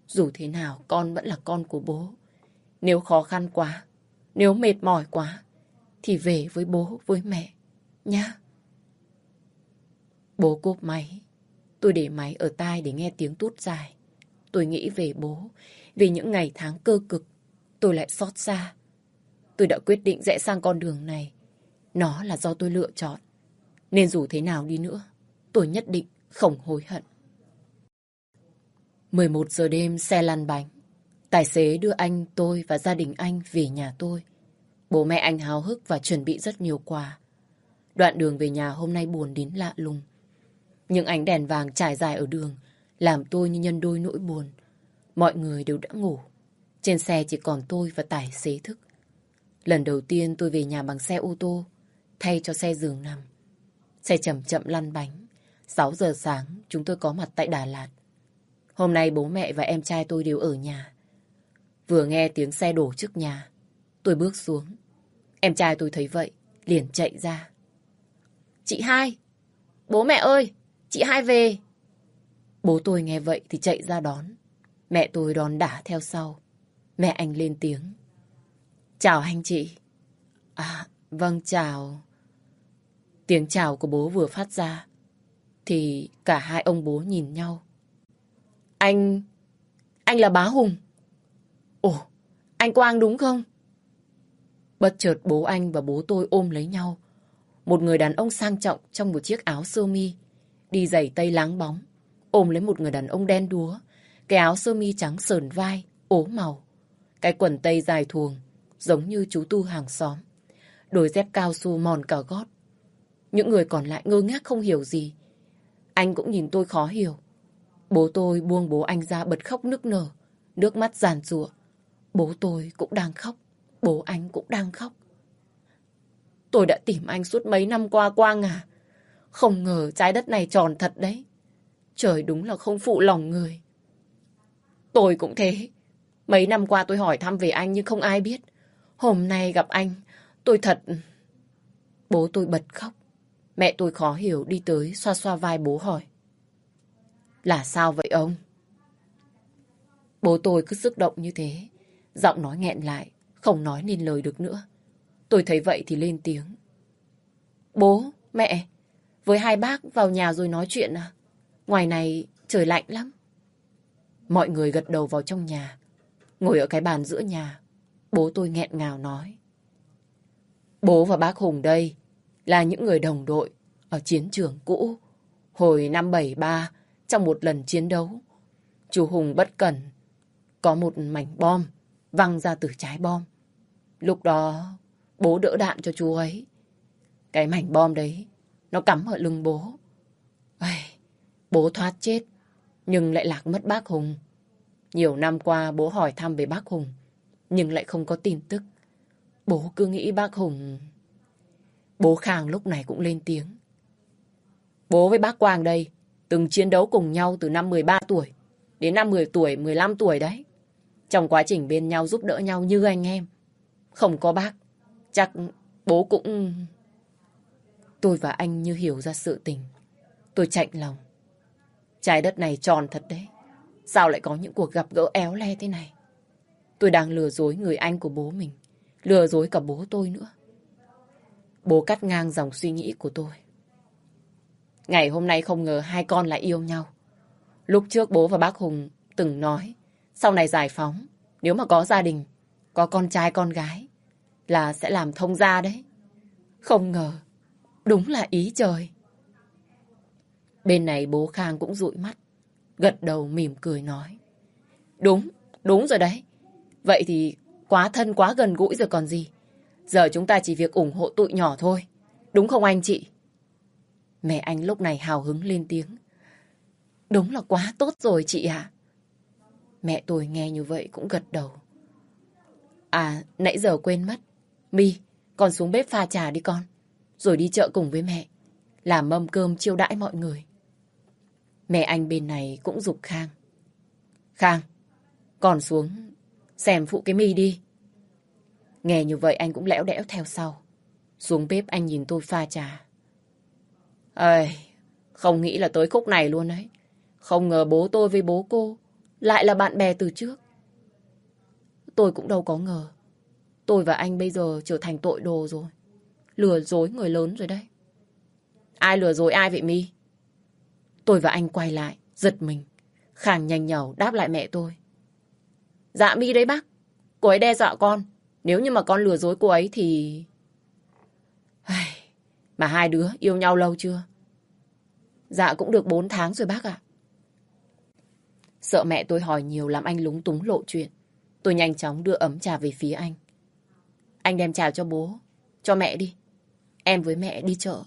Dù thế nào con vẫn là con của bố. Nếu khó khăn quá, nếu mệt mỏi quá, thì về với bố, với mẹ, nhá. Bố cúp máy. Tôi để máy ở tai để nghe tiếng tút dài. Tôi nghĩ về bố, về những ngày tháng cơ cực, tôi lại xót xa. Tôi đã quyết định rẽ sang con đường này. Nó là do tôi lựa chọn. Nên dù thế nào đi nữa, tôi nhất định không hối hận. 11 giờ đêm xe lăn bánh. Tài xế đưa anh, tôi và gia đình anh về nhà tôi. Bố mẹ anh háo hức và chuẩn bị rất nhiều quà. Đoạn đường về nhà hôm nay buồn đến lạ lùng. Những ánh đèn vàng trải dài ở đường làm tôi như nhân đôi nỗi buồn. Mọi người đều đã ngủ. Trên xe chỉ còn tôi và tài xế thức. Lần đầu tiên tôi về nhà bằng xe ô tô, thay cho xe giường nằm. Xe chậm chậm lăn bánh. 6 giờ sáng, chúng tôi có mặt tại Đà Lạt. Hôm nay bố mẹ và em trai tôi đều ở nhà. Vừa nghe tiếng xe đổ trước nhà, tôi bước xuống. Em trai tôi thấy vậy, liền chạy ra. Chị hai! Bố mẹ ơi! Chị hai về! Bố tôi nghe vậy thì chạy ra đón. Mẹ tôi đón đả theo sau. Mẹ anh lên tiếng. Chào anh chị. À, vâng chào. Tiếng chào của bố vừa phát ra. Thì cả hai ông bố nhìn nhau. Anh... Anh là bá Hùng. Ồ, anh Quang đúng không? Bất chợt bố anh và bố tôi ôm lấy nhau. Một người đàn ông sang trọng trong một chiếc áo sơ mi, đi giày tây láng bóng, ôm lấy một người đàn ông đen đúa, cái áo sơ mi trắng sờn vai, ố màu, cái quần tây dài thuồng, giống như chú tu hàng xóm, đôi dép cao su mòn cả gót. Những người còn lại ngơ ngác không hiểu gì. Anh cũng nhìn tôi khó hiểu. Bố tôi buông bố anh ra bật khóc nức nở, nước mắt giàn rụa. Bố tôi cũng đang khóc, bố anh cũng đang khóc. Tôi đã tìm anh suốt mấy năm qua Quang à. Không ngờ trái đất này tròn thật đấy. Trời đúng là không phụ lòng người. Tôi cũng thế. Mấy năm qua tôi hỏi thăm về anh nhưng không ai biết. Hôm nay gặp anh, tôi thật... Bố tôi bật khóc. Mẹ tôi khó hiểu đi tới xoa xoa vai bố hỏi. Là sao vậy ông? Bố tôi cứ sức động như thế. Giọng nói nghẹn lại, không nói nên lời được nữa. Tôi thấy vậy thì lên tiếng. Bố, mẹ, với hai bác vào nhà rồi nói chuyện à? Ngoài này trời lạnh lắm. Mọi người gật đầu vào trong nhà. Ngồi ở cái bàn giữa nhà, bố tôi nghẹn ngào nói. Bố và bác Hùng đây là những người đồng đội ở chiến trường cũ. Hồi năm 73, trong một lần chiến đấu, chú Hùng bất cẩn, có một mảnh bom văng ra từ trái bom. Lúc đó, bố đỡ đạn cho chú ấy. Cái mảnh bom đấy, nó cắm ở lưng bố. Ây, bố thoát chết, nhưng lại lạc mất bác Hùng. Nhiều năm qua bố hỏi thăm về bác Hùng, nhưng lại không có tin tức. Bố cứ nghĩ bác Hùng... Bố Khang lúc này cũng lên tiếng. Bố với bác Quang đây, từng chiến đấu cùng nhau từ năm 13 tuổi đến năm 10 tuổi, 15 tuổi đấy. Trong quá trình bên nhau giúp đỡ nhau như anh em. Không có bác, chắc bố cũng... Tôi và anh như hiểu ra sự tình. Tôi chạnh lòng. Trái đất này tròn thật đấy. Sao lại có những cuộc gặp gỡ éo le thế này? Tôi đang lừa dối người anh của bố mình. Lừa dối cả bố tôi nữa. Bố cắt ngang dòng suy nghĩ của tôi. Ngày hôm nay không ngờ hai con lại yêu nhau. Lúc trước bố và bác Hùng từng nói sau này giải phóng, nếu mà có gia đình, có con trai con gái, là sẽ làm thông gia đấy. Không ngờ, đúng là ý trời. Bên này bố Khang cũng dụi mắt, gật đầu mỉm cười nói. Đúng, đúng rồi đấy. Vậy thì quá thân quá gần gũi rồi còn gì. Giờ chúng ta chỉ việc ủng hộ tụi nhỏ thôi. Đúng không anh chị? Mẹ anh lúc này hào hứng lên tiếng. Đúng là quá tốt rồi chị ạ. Mẹ tôi nghe như vậy cũng gật đầu. À, nãy giờ quên mất. Mi, con xuống bếp pha trà đi con. Rồi đi chợ cùng với mẹ. Làm mâm cơm chiêu đãi mọi người. Mẹ anh bên này cũng dục Khang. Khang, con xuống xem phụ cái mi đi. Nghe như vậy anh cũng lẽo đẽo theo sau. Xuống bếp anh nhìn tôi pha trà. Ơi, không nghĩ là tới khúc này luôn đấy. Không ngờ bố tôi với bố cô lại là bạn bè từ trước. Tôi cũng đâu có ngờ. Tôi và anh bây giờ trở thành tội đồ rồi. Lừa dối người lớn rồi đấy. Ai lừa dối ai vậy Mi? Tôi và anh quay lại, giật mình. Khang nhanh nhẩu đáp lại mẹ tôi. Dạ Mi đấy bác. Cô ấy đe dọa con. Nếu như mà con lừa dối cô ấy thì... Mà hai đứa yêu nhau lâu chưa? Dạ cũng được 4 tháng rồi bác ạ. Sợ mẹ tôi hỏi nhiều làm anh lúng túng lộ chuyện. Tôi nhanh chóng đưa ấm trà về phía anh. Anh đem trà cho bố, cho mẹ đi. Em với mẹ đi chợ.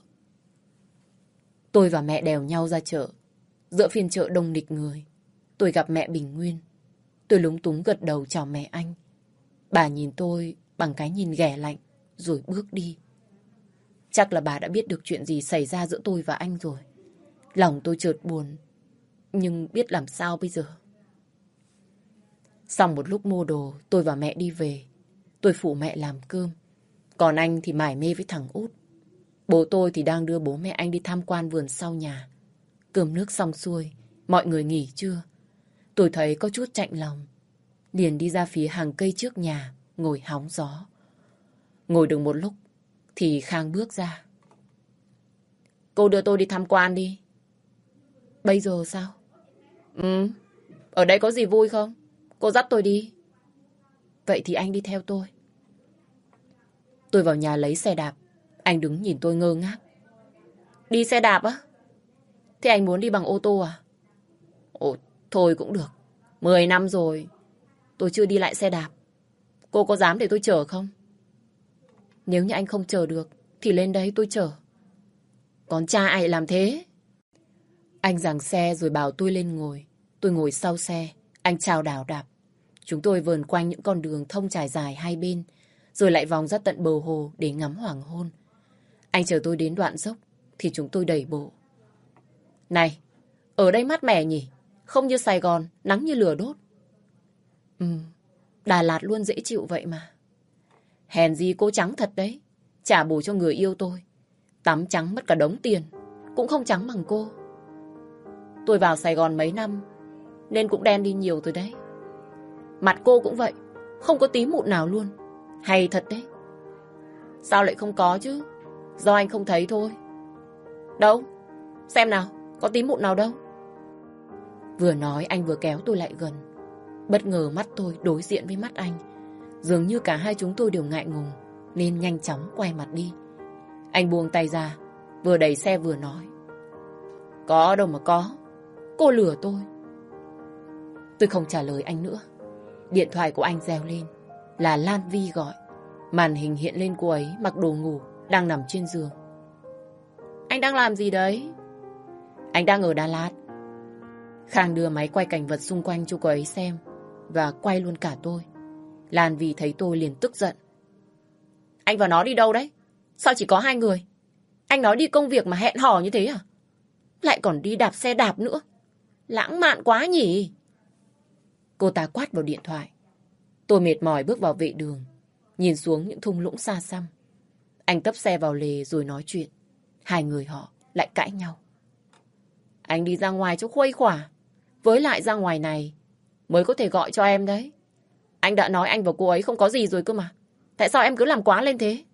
Tôi và mẹ đèo nhau ra chợ. Giữa phiên chợ đông địch người. Tôi gặp mẹ Bình Nguyên. Tôi lúng túng gật đầu chào mẹ anh. Bà nhìn tôi bằng cái nhìn ghẻ lạnh, rồi bước đi. Chắc là bà đã biết được chuyện gì xảy ra giữa tôi và anh rồi. Lòng tôi chợt buồn, nhưng biết làm sao bây giờ? Xong một lúc mua đồ, tôi và mẹ đi về. Tôi phụ mẹ làm cơm. Còn anh thì mải mê với thằng út. Bố tôi thì đang đưa bố mẹ anh đi tham quan vườn sau nhà. Cơm nước xong xuôi, mọi người nghỉ chưa Tôi thấy có chút chạnh lòng. Liền đi ra phía hàng cây trước nhà, ngồi hóng gió. Ngồi được một lúc, thì Khang bước ra. Cô đưa tôi đi tham quan đi. Bây giờ sao? Ừ, ở đây có gì vui không? Cô dắt tôi đi. Vậy thì anh đi theo tôi. Tôi vào nhà lấy xe đạp. Anh đứng nhìn tôi ngơ ngác. Đi xe đạp á? Thế anh muốn đi bằng ô tô à? Ồ, thôi cũng được. Mười năm rồi. Tôi chưa đi lại xe đạp. Cô có dám để tôi chở không? Nếu như anh không chờ được, thì lên đấy tôi chở. Còn cha ai làm thế? Anh giằng xe rồi bảo tôi lên ngồi. Tôi ngồi sau xe, anh chào đảo đạp. Chúng tôi vườn quanh những con đường thông trải dài hai bên, rồi lại vòng ra tận bờ hồ để ngắm hoàng hôn. Anh chờ tôi đến đoạn dốc thì chúng tôi đẩy bộ. Này, ở đây mát mẻ nhỉ? Không như Sài Gòn, nắng như lửa đốt. Ừ, Đà Lạt luôn dễ chịu vậy mà. Hèn gì cô trắng thật đấy. Trả bù cho người yêu tôi. Tắm trắng mất cả đống tiền. Cũng không trắng bằng cô. Tôi vào Sài Gòn mấy năm. Nên cũng đen đi nhiều rồi đấy. Mặt cô cũng vậy. Không có tí mụn nào luôn. Hay thật đấy. Sao lại không có chứ? Do anh không thấy thôi. Đâu? Xem nào. Có tí mụn nào đâu? Vừa nói anh vừa kéo tôi lại gần. Bất ngờ mắt tôi đối diện với mắt anh. Dường như cả hai chúng tôi đều ngại ngùng, nên nhanh chóng quay mặt đi. Anh buông tay ra, vừa đẩy xe vừa nói. Có đâu mà có, cô lừa tôi. Tôi không trả lời anh nữa. Điện thoại của anh reo lên, là Lan Vi gọi. Màn hình hiện lên cô ấy mặc đồ ngủ, đang nằm trên giường. Anh đang làm gì đấy? Anh đang ở Đà Lạt. Khang đưa máy quay cảnh vật xung quanh cho cô ấy xem và quay luôn cả tôi. Lan vì thấy tôi liền tức giận. Anh và nó đi đâu đấy? Sao chỉ có hai người? Anh nói đi công việc mà hẹn hò như thế à? Lại còn đi đạp xe đạp nữa. Lãng mạn quá nhỉ? Cô ta quát vào điện thoại. Tôi mệt mỏi bước vào vệ đường, nhìn xuống những thung lũng xa xăm. Anh tấp xe vào lề rồi nói chuyện. Hai người họ lại cãi nhau. Anh đi ra ngoài cho khuây khỏa. Với lại ra ngoài này mới có thể gọi cho em đấy. Anh đã nói anh và cô ấy không có gì rồi cơ mà. Tại sao em cứ làm quá lên thế?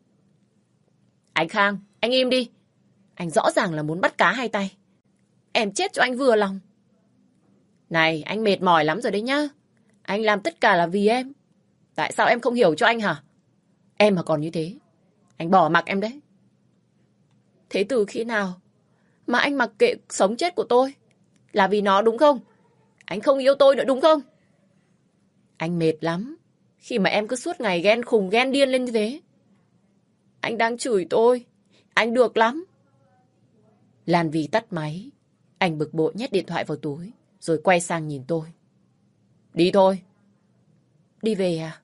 Anh Khang, anh im đi. Anh rõ ràng là muốn bắt cá hai tay. Em chết cho anh vừa lòng. Này, anh mệt mỏi lắm rồi đấy nhá. Anh làm tất cả là vì em. Tại sao em không hiểu cho anh hả? Em mà còn như thế, anh bỏ mặc em đấy. Thế từ khi nào mà anh mặc kệ sống chết của tôi? Là vì nó đúng không? Anh không yêu tôi nữa đúng không? Anh mệt lắm. Khi mà em cứ suốt ngày ghen khùng ghen điên lên như thế. Anh đang chửi tôi. Anh được lắm. Lan vì tắt máy. Anh bực bội nhét điện thoại vào túi. Rồi quay sang nhìn tôi. Đi thôi. Đi về à?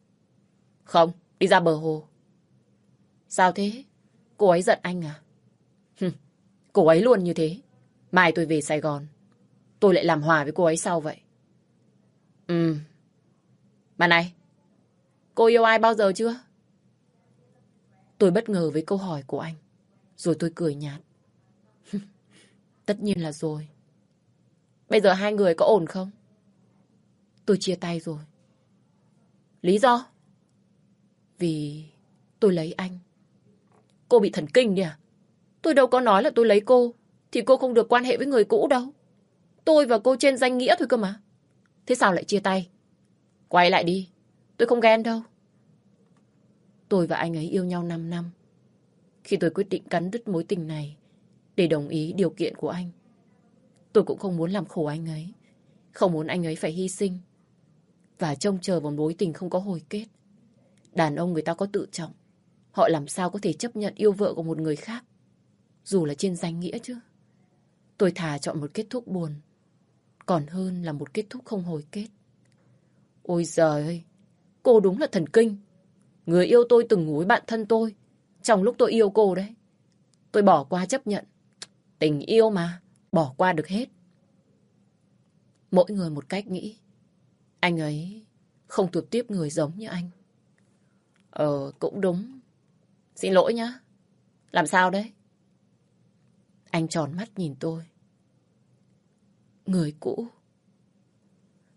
Không, đi ra bờ hồ. Sao thế? Cô ấy giận anh à? cô ấy luôn như thế. Mai tôi về Sài Gòn. Tôi lại làm hòa với cô ấy sau vậy. Ừ. Mà này, cô yêu ai bao giờ chưa? Tôi bất ngờ với câu hỏi của anh. Rồi tôi cười nhạt. Tất nhiên là rồi. Bây giờ hai người có ổn không? Tôi chia tay rồi. Lý do? Vì tôi lấy anh. Cô bị thần kinh đi à? Tôi đâu có nói là tôi lấy cô. Thì cô không được quan hệ với người cũ đâu. Tôi và cô trên danh nghĩa thôi cơ mà. Thế sao lại chia tay? Quay lại đi. Tôi không ghen đâu. Tôi và anh ấy yêu nhau 5 năm. Khi tôi quyết định cắn đứt mối tình này để đồng ý điều kiện của anh, tôi cũng không muốn làm khổ anh ấy. Không muốn anh ấy phải hy sinh và trông chờ vào mối tình không có hồi kết. Đàn ông người ta có tự trọng. Họ làm sao có thể chấp nhận yêu vợ của một người khác dù là trên danh nghĩa chứ. Tôi thà chọn một kết thúc buồn còn hơn là một kết thúc không hồi kết. Ôi giời ơi, cô đúng là thần kinh. Người yêu tôi từng ngủ với bạn thân tôi, trong lúc tôi yêu cô đấy. Tôi bỏ qua chấp nhận. Tình yêu mà, bỏ qua được hết. Mỗi người một cách nghĩ. Anh ấy không thuộc tiếp người giống như anh. Ờ, cũng đúng. Xin lỗi nhá. Làm sao đấy? Anh tròn mắt nhìn tôi. Người cũ.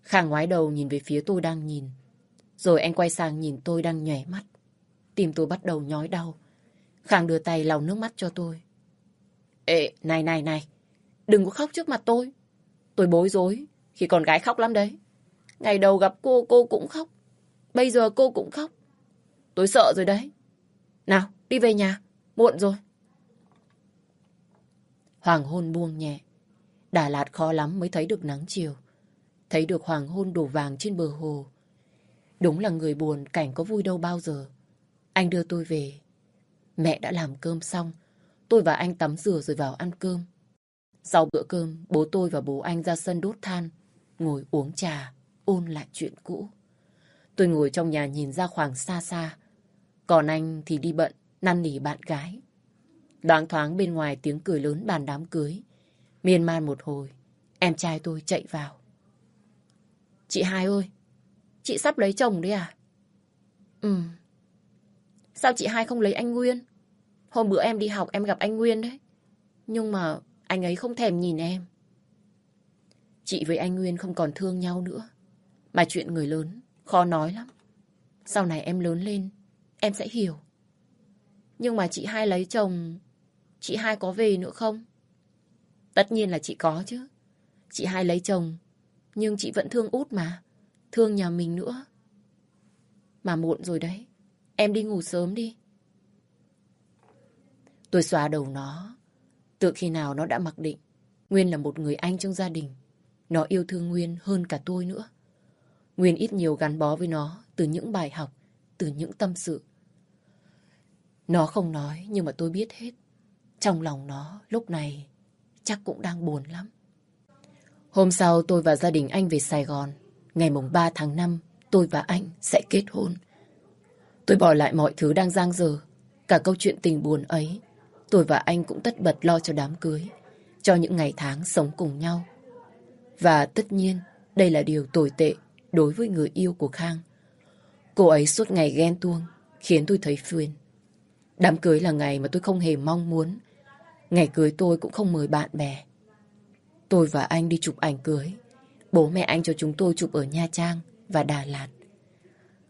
Khang ngoái đầu nhìn về phía tôi đang nhìn. Rồi anh quay sang nhìn tôi đang nhòe mắt. Tim tôi bắt đầu nhói đau. Khang đưa tay lau nước mắt cho tôi. Ê, này này này. Đừng có khóc trước mặt tôi. Tôi bối rối khi con gái khóc lắm đấy. Ngày đầu gặp cô, cô cũng khóc. Bây giờ cô cũng khóc. Tôi sợ rồi đấy. Nào, đi về nhà. Muộn rồi. Hoàng hôn buông nhẹ. Đà Lạt khó lắm mới thấy được nắng chiều. Thấy được hoàng hôn đổ vàng trên bờ hồ. Đúng là người buồn, cảnh có vui đâu bao giờ. Anh đưa tôi về. Mẹ đã làm cơm xong. Tôi và anh tắm rửa rồi vào ăn cơm. Sau bữa cơm, bố tôi và bố anh ra sân đốt than, ngồi uống trà, ôn lại chuyện cũ. Tôi ngồi trong nhà nhìn ra khoảng xa xa. Còn anh thì đi bận, năn nỉ bạn gái. Đoáng thoáng bên ngoài tiếng cười lớn bàn đám cưới. Miên man một hồi, em trai tôi chạy vào. Chị hai ơi, chị sắp lấy chồng đấy à? Ừ. Sao chị hai không lấy anh Nguyên? Hôm bữa em đi học em gặp anh Nguyên đấy. Nhưng mà anh ấy không thèm nhìn em. Chị với anh Nguyên không còn thương nhau nữa. Mà chuyện người lớn khó nói lắm. Sau này em lớn lên, em sẽ hiểu. Nhưng mà chị hai lấy chồng, chị hai có về nữa không? Tất nhiên là chị có chứ. Chị hai lấy chồng, nhưng chị vẫn thương út mà. Thương nhà mình nữa. Mà muộn rồi đấy. Em đi ngủ sớm đi. Tôi xóa đầu nó. Từ khi nào nó đã mặc định. Nguyên là một người anh trong gia đình. Nó yêu thương Nguyên hơn cả tôi nữa. Nguyên ít nhiều gắn bó với nó từ những bài học, từ những tâm sự. Nó không nói nhưng mà tôi biết hết. Trong lòng nó lúc này chắc cũng đang buồn lắm. Hôm sau tôi và gia đình anh về Sài Gòn. Ngày mùng 3 tháng 5 tôi và anh sẽ kết hôn. Tôi bỏ lại mọi thứ đang giang dở. Cả câu chuyện tình buồn ấy. Tôi và anh cũng tất bật lo cho đám cưới. Cho những ngày tháng sống cùng nhau. Và tất nhiên, đây là điều tồi tệ đối với người yêu của Khang. Cô ấy suốt ngày ghen tuông, khiến tôi thấy phiền. Đám cưới là ngày mà tôi không hề mong muốn. Ngày cưới tôi cũng không mời bạn bè. Tôi và anh đi chụp ảnh cưới. Bố mẹ anh cho chúng tôi chụp ở Nha Trang và Đà Lạt.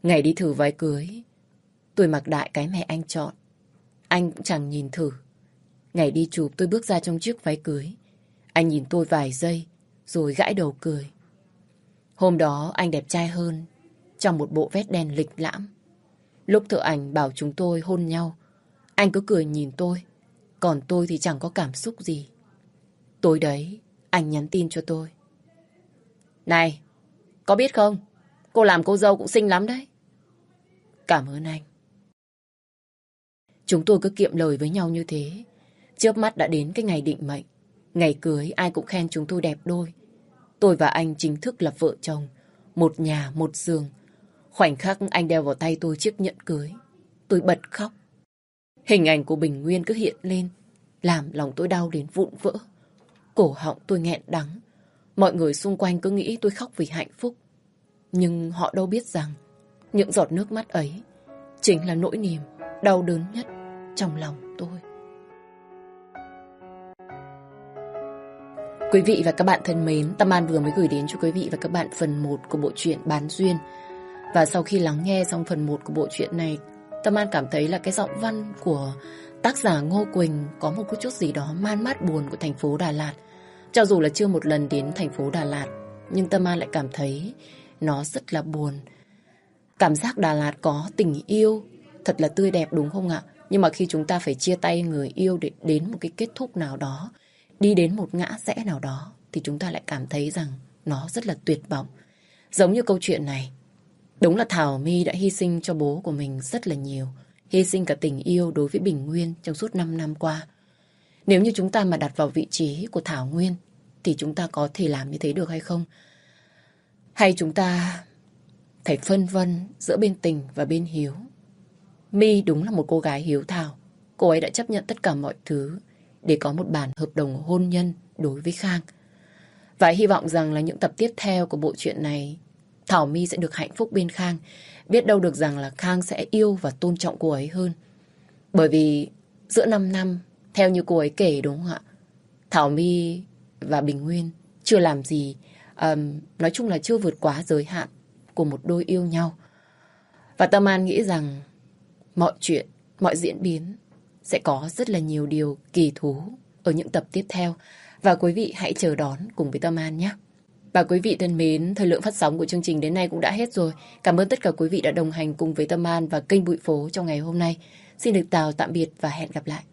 Ngày đi thử váy cưới, tôi mặc đại cái mẹ anh chọn. Anh cũng chẳng nhìn thử. Ngày đi chụp tôi bước ra trong chiếc váy cưới. Anh nhìn tôi vài giây, rồi gãi đầu cười. Hôm đó anh đẹp trai hơn, trong một bộ vest đen lịch lãm. Lúc thợ ảnh bảo chúng tôi hôn nhau, anh cứ cười nhìn tôi, còn tôi thì chẳng có cảm xúc gì. Tối đấy, anh nhắn tin cho tôi. Này, có biết không? Cô làm cô dâu cũng xinh lắm đấy. Cảm ơn anh. Chúng tôi cứ kiệm lời với nhau như thế. Chớp mắt đã đến cái ngày định mệnh. Ngày cưới ai cũng khen chúng tôi đẹp đôi. Tôi và anh chính thức là vợ chồng. Một nhà, một giường. Khoảnh khắc anh đeo vào tay tôi chiếc nhẫn cưới. Tôi bật khóc. Hình ảnh của Bình Nguyên cứ hiện lên. Làm lòng tôi đau đến vụn vỡ. Cổ họng tôi nghẹn đắng. Mọi người xung quanh cứ nghĩ tôi khóc vì hạnh phúc. Nhưng họ đâu biết rằng những giọt nước mắt ấy chính là nỗi niềm đau đớn nhất trong lòng tôi. Quý vị và các bạn thân mến, Tâm An vừa mới gửi đến cho quý vị và các bạn phần 1 của bộ truyện Bán Duyên. Và sau khi lắng nghe xong phần 1 của bộ truyện này, Tâm An cảm thấy là cái giọng văn của tác giả Ngô Quỳnh có một chút gì đó man mát buồn của thành phố Đà Lạt. Cho dù là chưa một lần đến thành phố Đà Lạt, nhưng Tâm An lại cảm thấy nó rất là buồn. Cảm giác Đà Lạt có tình yêu, thật là tươi đẹp đúng không ạ? Nhưng mà khi chúng ta phải chia tay người yêu để đến một cái kết thúc nào đó, đi đến một ngã rẽ nào đó, thì chúng ta lại cảm thấy rằng nó rất là tuyệt vọng. Giống như câu chuyện này, đúng là Thảo My đã hy sinh cho bố của mình rất là nhiều, hy sinh cả tình yêu đối với Bình Nguyên trong suốt 5 năm qua. Nếu như chúng ta mà đặt vào vị trí của Thảo Nguyên, thì chúng ta có thể làm như thế được hay không? Hay chúng ta phải phân vân giữa bên tình và bên hiếu? My đúng là một cô gái hiếu thảo. Cô ấy đã chấp nhận tất cả mọi thứ để có một bản hợp đồng hôn nhân đối với Khang. Và hy vọng rằng là những tập tiếp theo của bộ truyện này Thảo My sẽ được hạnh phúc bên Khang. Biết đâu được rằng là Khang sẽ yêu và tôn trọng cô ấy hơn. Bởi vì giữa 5 năm, theo như cô ấy kể đúng không ạ? Thảo My và Bình Nguyên chưa làm gì, um, nói chung là chưa vượt quá giới hạn của một đôi yêu nhau. Và Tâm An nghĩ rằng mọi chuyện, mọi diễn biến sẽ có rất là nhiều điều kỳ thú ở những tập tiếp theo. Và quý vị hãy chờ đón cùng với Tâm An nhé. Và quý vị thân mến, thời lượng phát sóng của chương trình đến nay cũng đã hết rồi. Cảm ơn tất cả quý vị đã đồng hành cùng với Tâm An và kênh Bụi Phố trong ngày hôm nay. Xin được chào tạm biệt và hẹn gặp lại.